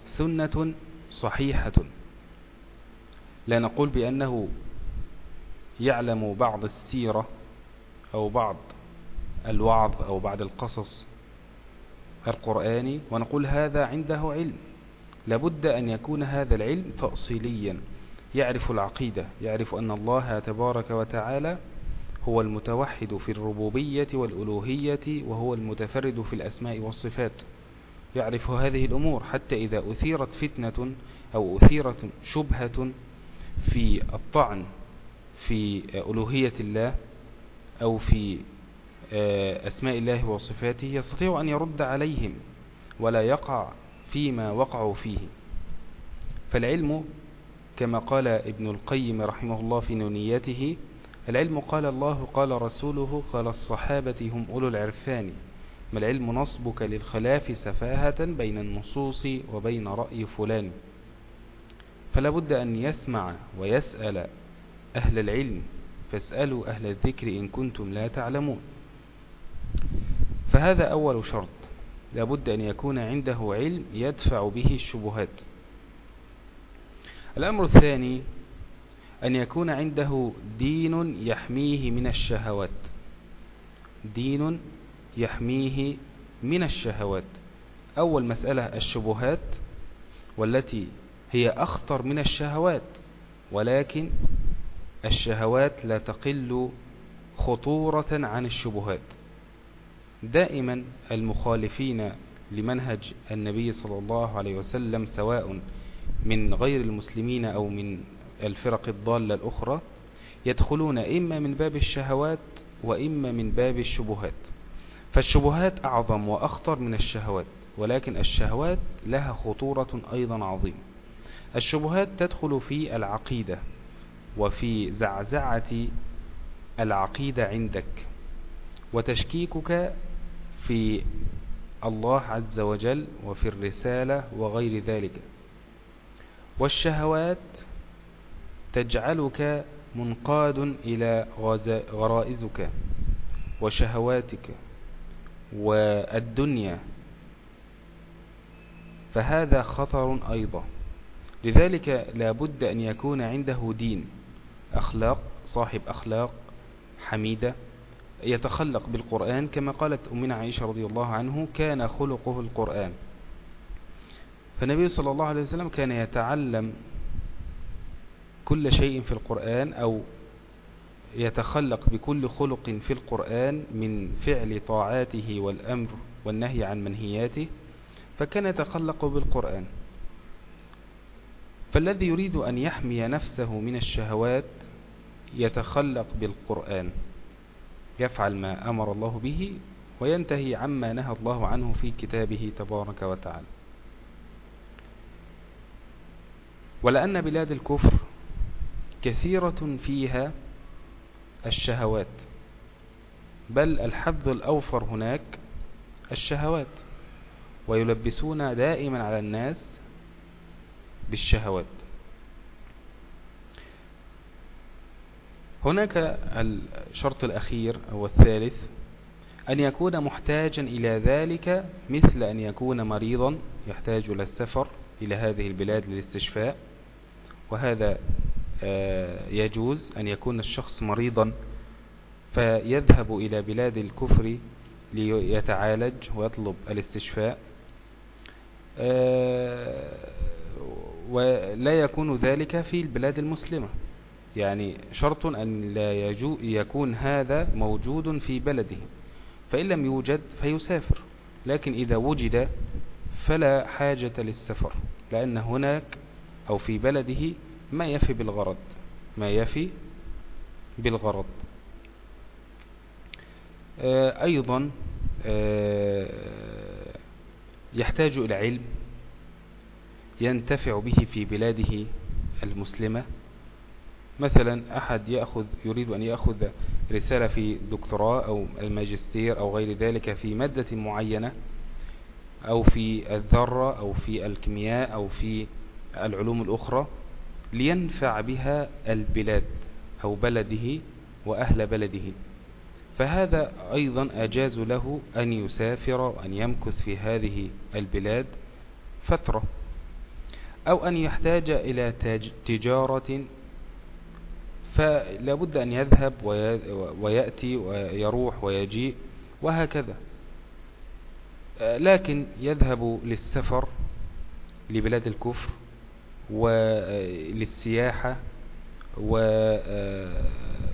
سنة صحيحة. لا نقول بأنه يعلم بعض السيرة أو بعض الوعظ أو بعض القصص القرآني ونقول هذا عنده علم. لابد أن يكون هذا العلم تأصيليا. يعرف العقيدة يعرف أن الله تبارك وتعالى هو المتوحد في الربوبية والألوهية وهو المتفرد في الأسماء والصفات. يعرف هذه الأمور حتى إذا أثيرت فتنة أو أثيرت شبهة في الطعن في ألوهية الله أو في آه، أسماء الله وصفاته يستطيع أن يرد عليهم ولا يقع فيما وقعوا فيه. فالعلم كما قال ابن القيم رحمه الله في نونيته العلم قال الله قال رسوله قال الصحابة هم أولو العرفان. ما العلم نصبك للخلاف سفاهة بين النصوص وبين رأي فلان. فلا بد أن يسمع ويسأل أهل العلم. فاسألوا أهل الذكر إن كنتم لا تعلمون. فهذا أول شرط. لا بد أن يكون عنده علم يدفع به الشبهات. الأمر الثاني أن يكون عنده دين يحميه من الشهوات. دين يحميه من الشهوات. أول مسألة الشبهات والتي هي أخطر من الشهوات ولكن الشهوات لا تقل خطورة عن الشبهات. دائما المخالفين لمنهج النبي صلى الله عليه وسلم سواء من غير المسلمين أو من الفرق الضالة الأخرى يدخلون إما من باب الشهوات وإما من باب الشبهات. فالشبهات أعظم وأخطر من الشهوات ولكن الشهوات لها خطورة أيضا عظيمة. الشبهات تدخل في العقيدة وفي زعزعة العقيدة عندك وتشكيكك في الله عز وجل وفي الرسالة وغير ذلك. والشهوات تجعلك منقاد إلى غرائزك وشهواتك والدنيا. فهذا خطر أيضا. لذلك لا بد أن يكون عنده دين أخلاق صاحب أخلاق حميدة يتخلق بالقرآن. كما قالت أمنا عائشة رضي الله عنه كان خلقه القرآن. فالنبي صلى الله عليه وسلم كان يتعلم كل شيء في القرآن أو يتخلق بكل خلق في القرآن من فعل طاعاته والأمر والنهي عن منهياته فكان يتخلق بالقرآن. فالذي يريد أن يحمي نفسه من الشهوات يتخلق بالقرآن يفعل ما أمر الله به وينتهي عما نهى الله عنه في كتابه تبارك وتعالى. ولأن بلاد الكفر كثيرة فيها الشهوات بل الحظ الأوفر هناك الشهوات ويلبسون دائما على الناس بالشهوات. هناك الشرط الأخير أو الثالث أن يكون محتاجا إلى ذلك مثل أن يكون مريضا يحتاج إلى السفر إلى هذه البلاد للاستشفاء وهذا يجوز أن يكون الشخص مريضا فيذهب إلى بلاد الكفر ليتعالج ويطلب الاستشفاء. آه، ولا يكون ذلك في البلاد المسلمة. يعني شرط أن لا يكون هذا موجود في بلده. فإن لم يوجد فيسافر. لكن إذا وجد فلا حاجة للسفر لأن هناك أو في بلده ما يفي بالغرض ما يفي بالغرض. آه، أيضا آه، يحتاج إلى علم ينتفع به في بلاده المسلمة. مثلا أحد يأخذ يريد أن يأخذ رسالة في دكتوراه أو الماجستير أو غير ذلك في مادة معينة أو في الذرة أو في الكيمياء أو في العلوم الأخرى. لينفع بها البلاد أو بلده وأهل بلده. فهذا أيضا أجاز له أن يسافر وأن يمكث في هذه البلاد فترة أو أن يحتاج إلى تجارة. فلا بد أن يذهب ويأتي ويروح ويجيء وهكذا. لكن يذهب للسفر لبلاد الكفر وللسياحة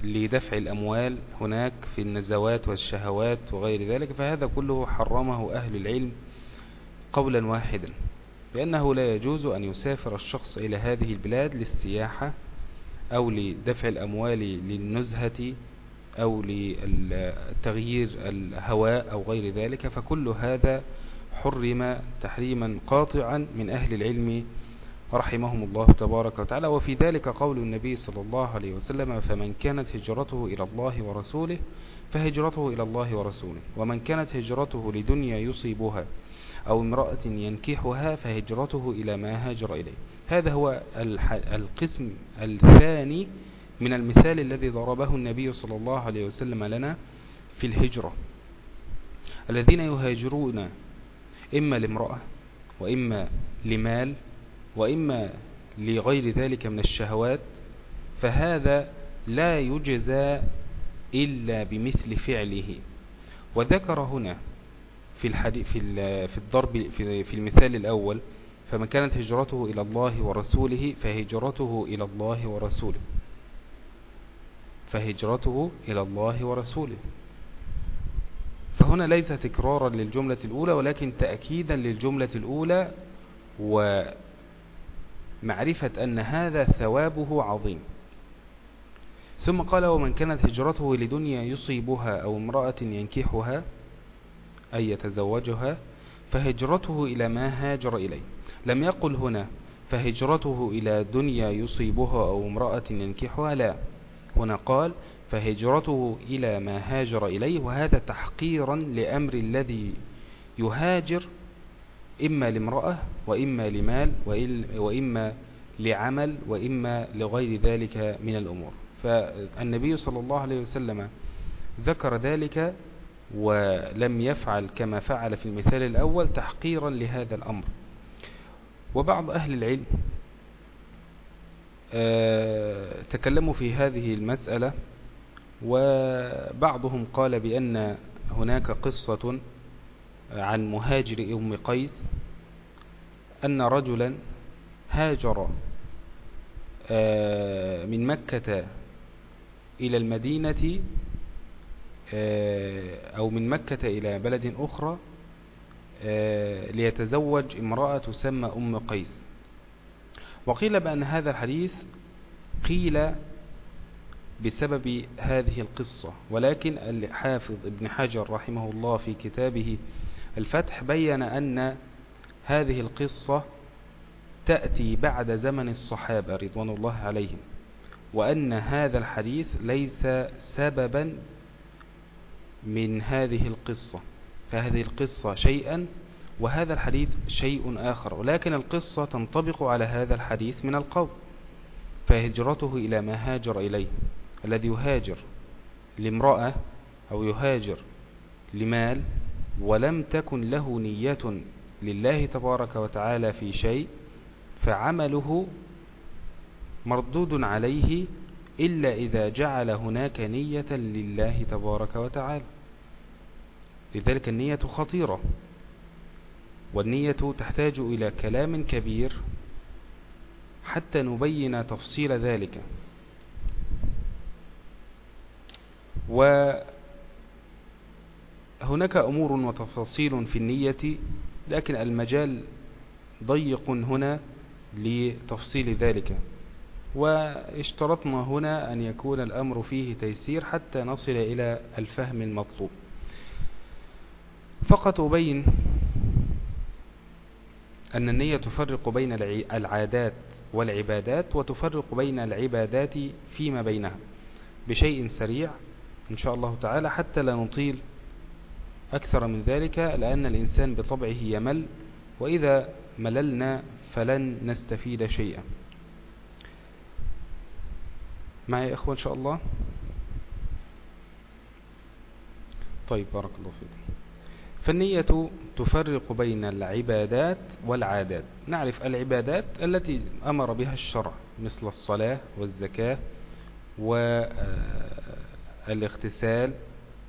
ولدفع الأموال هناك في النزوات والشهوات وغير ذلك فهذا كله حرمه أهل العلم قولا واحدا بأنه لا يجوز أن يسافر الشخص إلى هذه البلاد للسياحة أو لدفع الأموال للنزهة أو لتغيير الهواء أو غير ذلك فكل هذا حرم تحريما قاطعا من أهل العلم رحمهم الله تبارك وتعالى. وفي ذلك قول النبي صلى الله عليه وسلم فمن كانت هجرته إلى الله ورسوله فهجرته إلى الله ورسوله. ومن كانت هجرته لدنيا يصيبها أو امرأة ينكحها فهجرته إلى ما هاجر إليه. هذا هو القسم الثاني من المثال الذي ضربه النبي صلى الله عليه وسلم لنا في الهجرة. الذين يهاجرون إما لامرأة وإما لمال وإما لغير ذلك من الشهوات فهذا لا يجزى إلا بمثل فعله. وذكر هنا في في في الضرب في في المثال الأول فمن كانت هجرته إلى الله ورسوله فهجرته إلى الله ورسوله. فهجرته إلى الله ورسوله. فهنا ليس تكرارا للجملة الأولى ولكن تأكيدا للجملة الأولى ومعرفة أن هذا ثوابه عظيم. ثم قال ومن كانت هجرته لدنيا يصيبها أو امرأة ينكحها أي يتزوجها فهجرته إلى ما هاجر إليه. لم يقل هنا فهجرته إلى دنيا يصيبها أو امرأة ينكحها لا. هنا قال فهجرته إلى ما هاجر إليه وهذا تحقيرا لأمر الذي يهاجر إما لامرأة وإما لمال وإما لعمل وإما لغير ذلك من الأمور. فالنبي صلى الله عليه وسلم ذكر ذلك ولم يفعل كما فعل في المثال الأول تحقيرا لهذا الأمر. وبعض أهل العلم آه، تكلموا في هذه المسألة وبعضهم قال بأن هناك قصة عن مهاجر أم قيس أن رجلا هاجر آه، من مكة إلى المدينة آه، أو من مكة إلى بلد أخرى آه، ليتزوج امرأة تسمى أم قيس. وقيل بأن هذا الحديث قيل بسبب هذه القصة ولكن الحافظ ابن حجر رحمه الله في كتابه الفتح بين أن هذه القصة تأتي بعد زمن الصحابة رضوان الله عليهم وأن هذا الحديث ليس سببا من هذه القصة فهذه القصة شيئا وهذا الحديث شيء آخر ولكن القصة تنطبق على هذا الحديث من القول فهجرته إلى ما هاجر إليه الذي يهاجر لامرأة أو يهاجر لمال ولم تكن له نية لله تبارك وتعالى في شيء فعمله مردود عليه إلا إذا جعل هناك نية لله تبارك وتعالى. لذلك النية خطيرة والنية تحتاج إلى كلام كبير حتى نبين تفصيل ذلك. وهناك أمور وتفاصيل في النية لكن المجال ضيق هنا لتفصيل ذلك. واشترطنا هنا أن يكون الأمر فيه تيسير حتى نصل إلى الفهم المطلوب. فقط أبين أن النية تفرق بين العادات والعبادات وتفرق بين العبادات فيما بينها. بشيء سريع إن شاء الله تعالى حتى لا نطيل أكثر من ذلك لأن الإنسان بطبعه يمل وإذا مللنا فلن نستفيد شيئا. معي إخوة إن شاء الله؟ طيب بارك الله فيكم فالنية تفرق بين العبادات والعادات. نعرف العبادات التي أمر بها الشرع مثل الصلاة والزكاة والإغتسال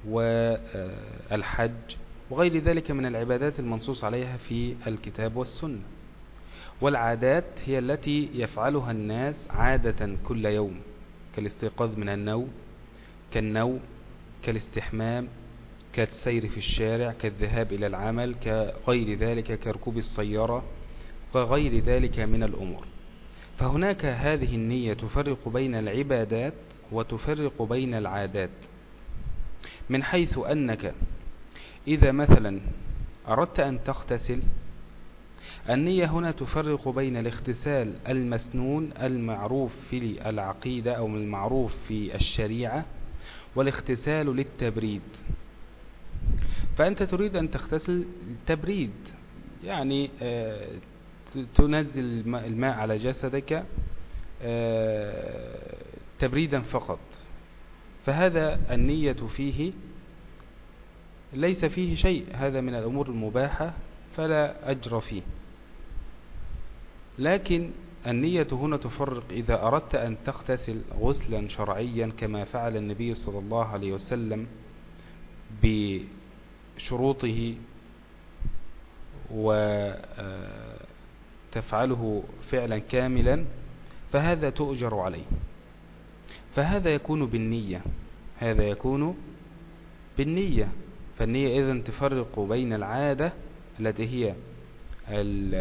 والحج وغير ذلك من العبادات المنصوص عليها في الكتاب والسنة. والعادات هي التي يفعلها الناس عادة كل يوم كالاستيقاظ من النوم كالنوم كالاستحمام كالسير في الشارع كالذهاب إلى العمل كغير ذلك كركوب السيارة وغير ذلك من الأمور. فهناك هذه النية تفرق بين العبادات وتفرق بين العادات. من حيث أنك إذا مثلا أردت أن تغتسل النية هنا تفرق بين الاغتسال المسنون المعروف في العقيدة أو المعروف في الشريعة والاغتسال للتبريد. فأنت تريد أن تغتسل تبريد يعني آه، تنزل الماء على جسدك آه، تبريدا فقط. فهذا النية فيه ليس فيه شيء هذا من الأمور المباحة فلا أجر فيه. لكن النية هنا تفرق إذا أردت أن تغتسل غسلا شرعيا كما فعل النبي صلى الله عليه وسلم بشروطه وتفعله فعلا كاملا فهذا تؤجر عليه. فهذا يكون بالنية. هذا يكون بالنية. فالنية إذن تفرق بين العادة التي هي ال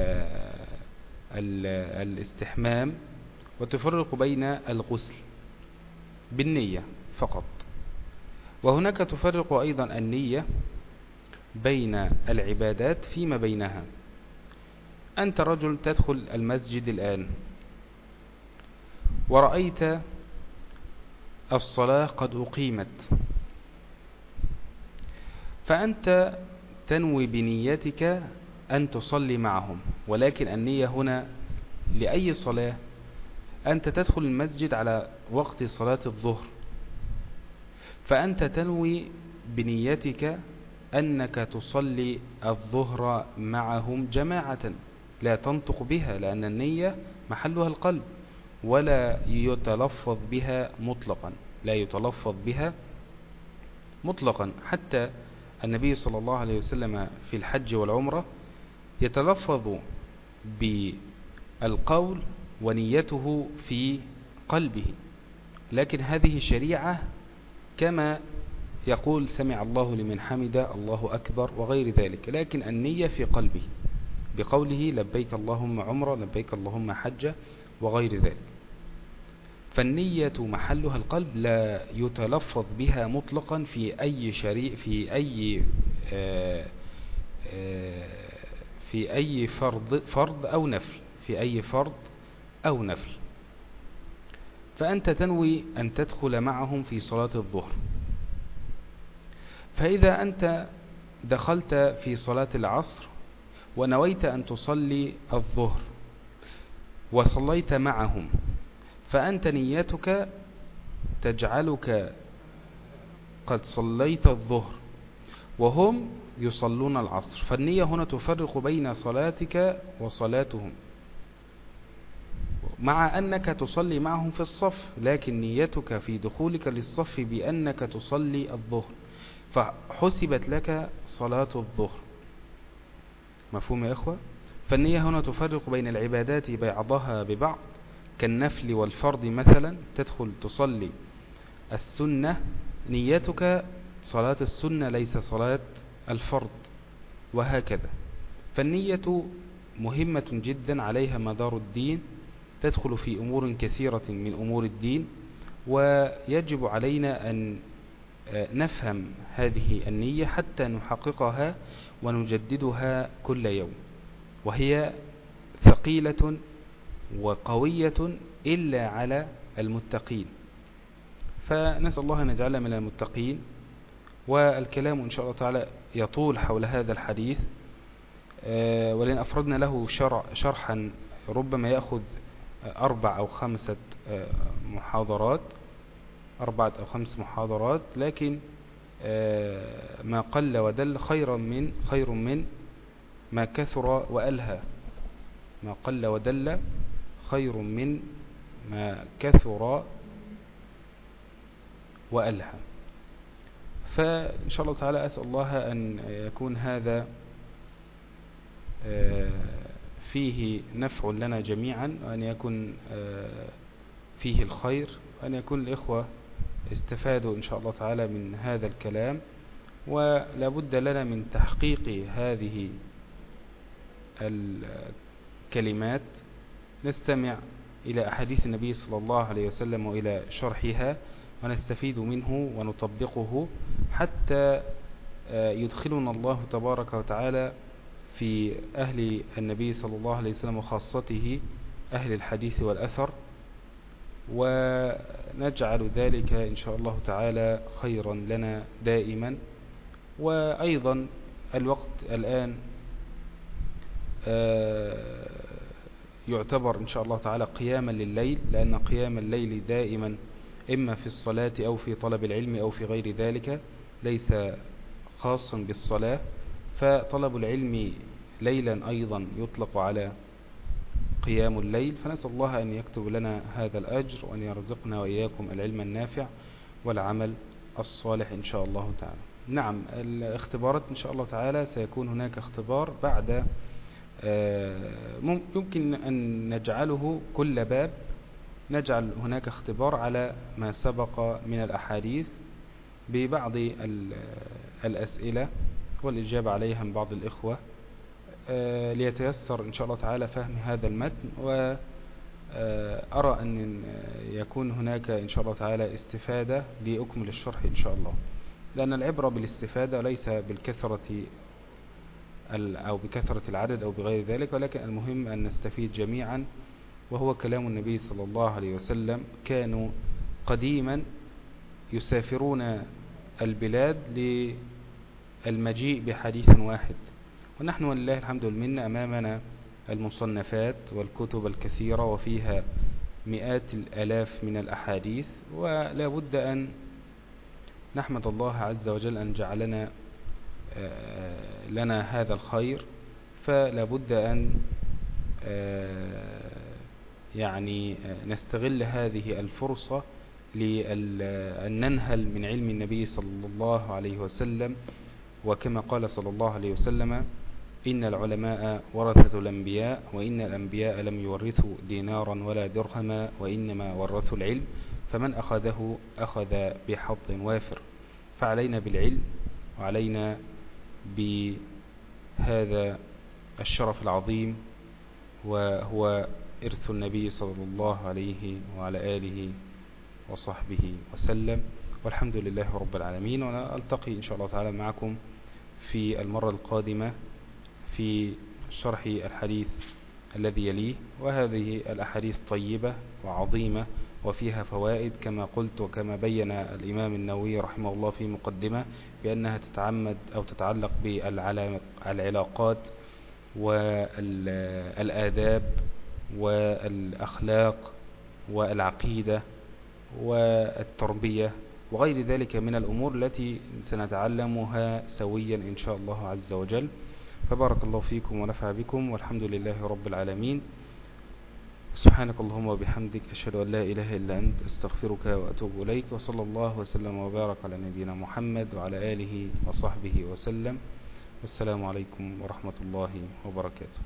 ال الاستحمام وتفرق بين الغسل بالنية فقط. وهناك تفرق أيضا النية بين العبادات فيما بينها. أنت رجل تدخل المسجد الآن ورأيت الصلاة قد أقيمت. فأنت تنوي بنيتك أن تصلي معهم ولكن النية هنا لأي صلاة؟ أنت تدخل المسجد على وقت صلاة الظهر. فأنت تنوي بنيتك أنك تصلي الظهر معهم جماعة لا تنطق بها لأن النية محلها القلب. ولا يتلفظ بها مطلقا. لا يتلفظ بها مطلقا. حتى النبي صلى الله عليه وسلم في الحج والعمرة يتلفظ بالقول ونيته في قلبه. لكن هذه شريعة كما يقول سمع الله لمن حمد الله أكبر وغير ذلك. لكن النية في قلبه. بقوله لبيك اللهم عمرة لبيك اللهم حجة. وغير ذلك. فالنية محلها القلب لا يتلفظ بها مطلقا في أي شريع في أي آه، آه، في أي فرض فرض أو نفل في أي فرض أو نفل. فأنت تنوي أن تدخل معهم في صلاة الظهر. فإذا أنت دخلت في صلاة العصر ونويت أن تصلي الظهر وصليت معهم. فأنت نيتك تجعلك قد صليت الظهر وهم يصلون العصر. فالنية هنا تفرق بين صلاتك وصلاتهم. مع أنك تصلي معهم في الصف لكن نيتك في دخولك للصف بأنك تصلي الظهر. فحسبت لك صلاة الظهر. مفهوم يا إخوة؟ فالنية هنا تفرق بين العبادات بعضها ببعض كالنفل والفرض مثلا تدخل تصلي السنة نيتك صلاة السنة ليس صلاة الفرض وهكذا. فالنية مهمة جدا عليها مدار الدين تدخل في أمور كثيرة من أمور الدين ويجب علينا أن آه، نفهم هذه النية حتى نحققها ونجددها كل يوم. وهي ثقيلة وقوية إلا على المتقين. فنسأل الله أن يجعلنا من المتقين والكلام إن شاء الله تعالى يطول حول هذا الحديث. آه، ولن أفردنا له شرحا ربما يأخذ أربع أو خمسة آه، محاضرات أربعة أو خمس محاضرات لكن آه، ما قل ودل خيرا من خير من ما كثر وألهى ما قل ودل خير من ما كثر وألهى. فإن شاء الله تعالى أسأل الله أن يكون هذا آه، فيه نفع لنا جميعا وأن يكون آه، فيه الخير وأن يكون الإخوة استفادوا إن شاء الله تعالى من هذا الكلام. ولا بد لنا من تحقيق هذه الكلمات نستمع إلى أحاديث النبي صلى الله عليه وسلم وإلى شرحها ونستفيد منه ونطبقه حتى آه، يدخلنا الله تبارك وتعالى في أهل النبي صلى الله عليه وسلم وخاصته أهل الحديث والأثر. ونجعل ذلك إن شاء الله تعالى خيرا لنا دائما. وأيضا الوقت الآن يعتبر إن شاء الله تعالى قياما لليل لأن قيام الليل دائما إما في الصلاة أو في طلب العلم أو في غير ذلك ليس خاصا بالصلاة. فطلب العلم ليلا أيضا يطلق على قيام الليل. فنسأل الله أن يكتب لنا هذا الأجر وأن يرزقنا وإياكم العلم النافع والعمل الصالح إن شاء الله تعالى. نعم الاختبارات إن شاء الله تعالى سيكون هناك اختبار بعد آه، يمكن أن نجعله كل باب نجعل هناك اختبار على ما سبق من الأحاديث ببعض الأسئلة والإجابة عليها من بعض الإخوة. آه، ليتيسر إن شاء الله تعالى فهم هذا المتن وأرى آه، أن يكون هناك إن شاء الله تعالى استفادة لأكمل الشرح إن شاء الله. لأن العبرة بالاستفادة ليس بالكثرة أو بكثرة العدد أو بغير ذلك ولكن المهم أن نستفيد جميعا وهو كلام النبي صلى الله عليه وسلم كانوا قديما يسافرون البلاد للمجيء بحديث واحد. ونحن ولله الحمد والمنة أمامنا المصنفات والكتب الكثيرة وفيها مئات الألاف من الأحاديث ولا بد أن نحمد الله عز وجل أن جعلنا لنا هذا الخير فلا بد أن آه، يعني آه، نستغل هذه الفرصة لأن ننهل من علم النبي صلى الله عليه وسلم. وكما قال صلى الله عليه وسلم إن العلماء ورثة الأنبياء وإن الأنبياء لم يورثوا دينارا ولا درهما وإنما ورثوا العلم. فمن أخذه أخذ بحظ وافر. فعلينا بالعلم وعلينا بهذا الشرف العظيم وهو إرث النبي صلى الله عليه وعلى آله وصحبه وسلم. والحمد لله رب العالمين. وأنا ألتقي إن شاء الله تعالى معكم في المرة القادمة في شرح الحديث الذي يليه. وهذه الأحاديث طيبة وعظيمة وفيها فوائد كما قلت وكما بين الإمام النووي رحمه الله في مقدمة بأنها تتعمد أو تتعلق بالعلاقات والآداب والأخلاق والعقيدة والتربية وغير ذلك من الأمور التي سنتعلمها سويا إن شاء الله عز وجل. فبارك الله فيكم ونفع بكم والحمد لله رب العالمين. سبحانك اللهم وبحمدك أشهد أن لا إله إلا أنت أستغفرك وأتوب إليك وصلى الله وسلم وبارك على نبينا محمد وعلى آله وصحبه وسلم. والسلام عليكم ورحمة الله وبركاته.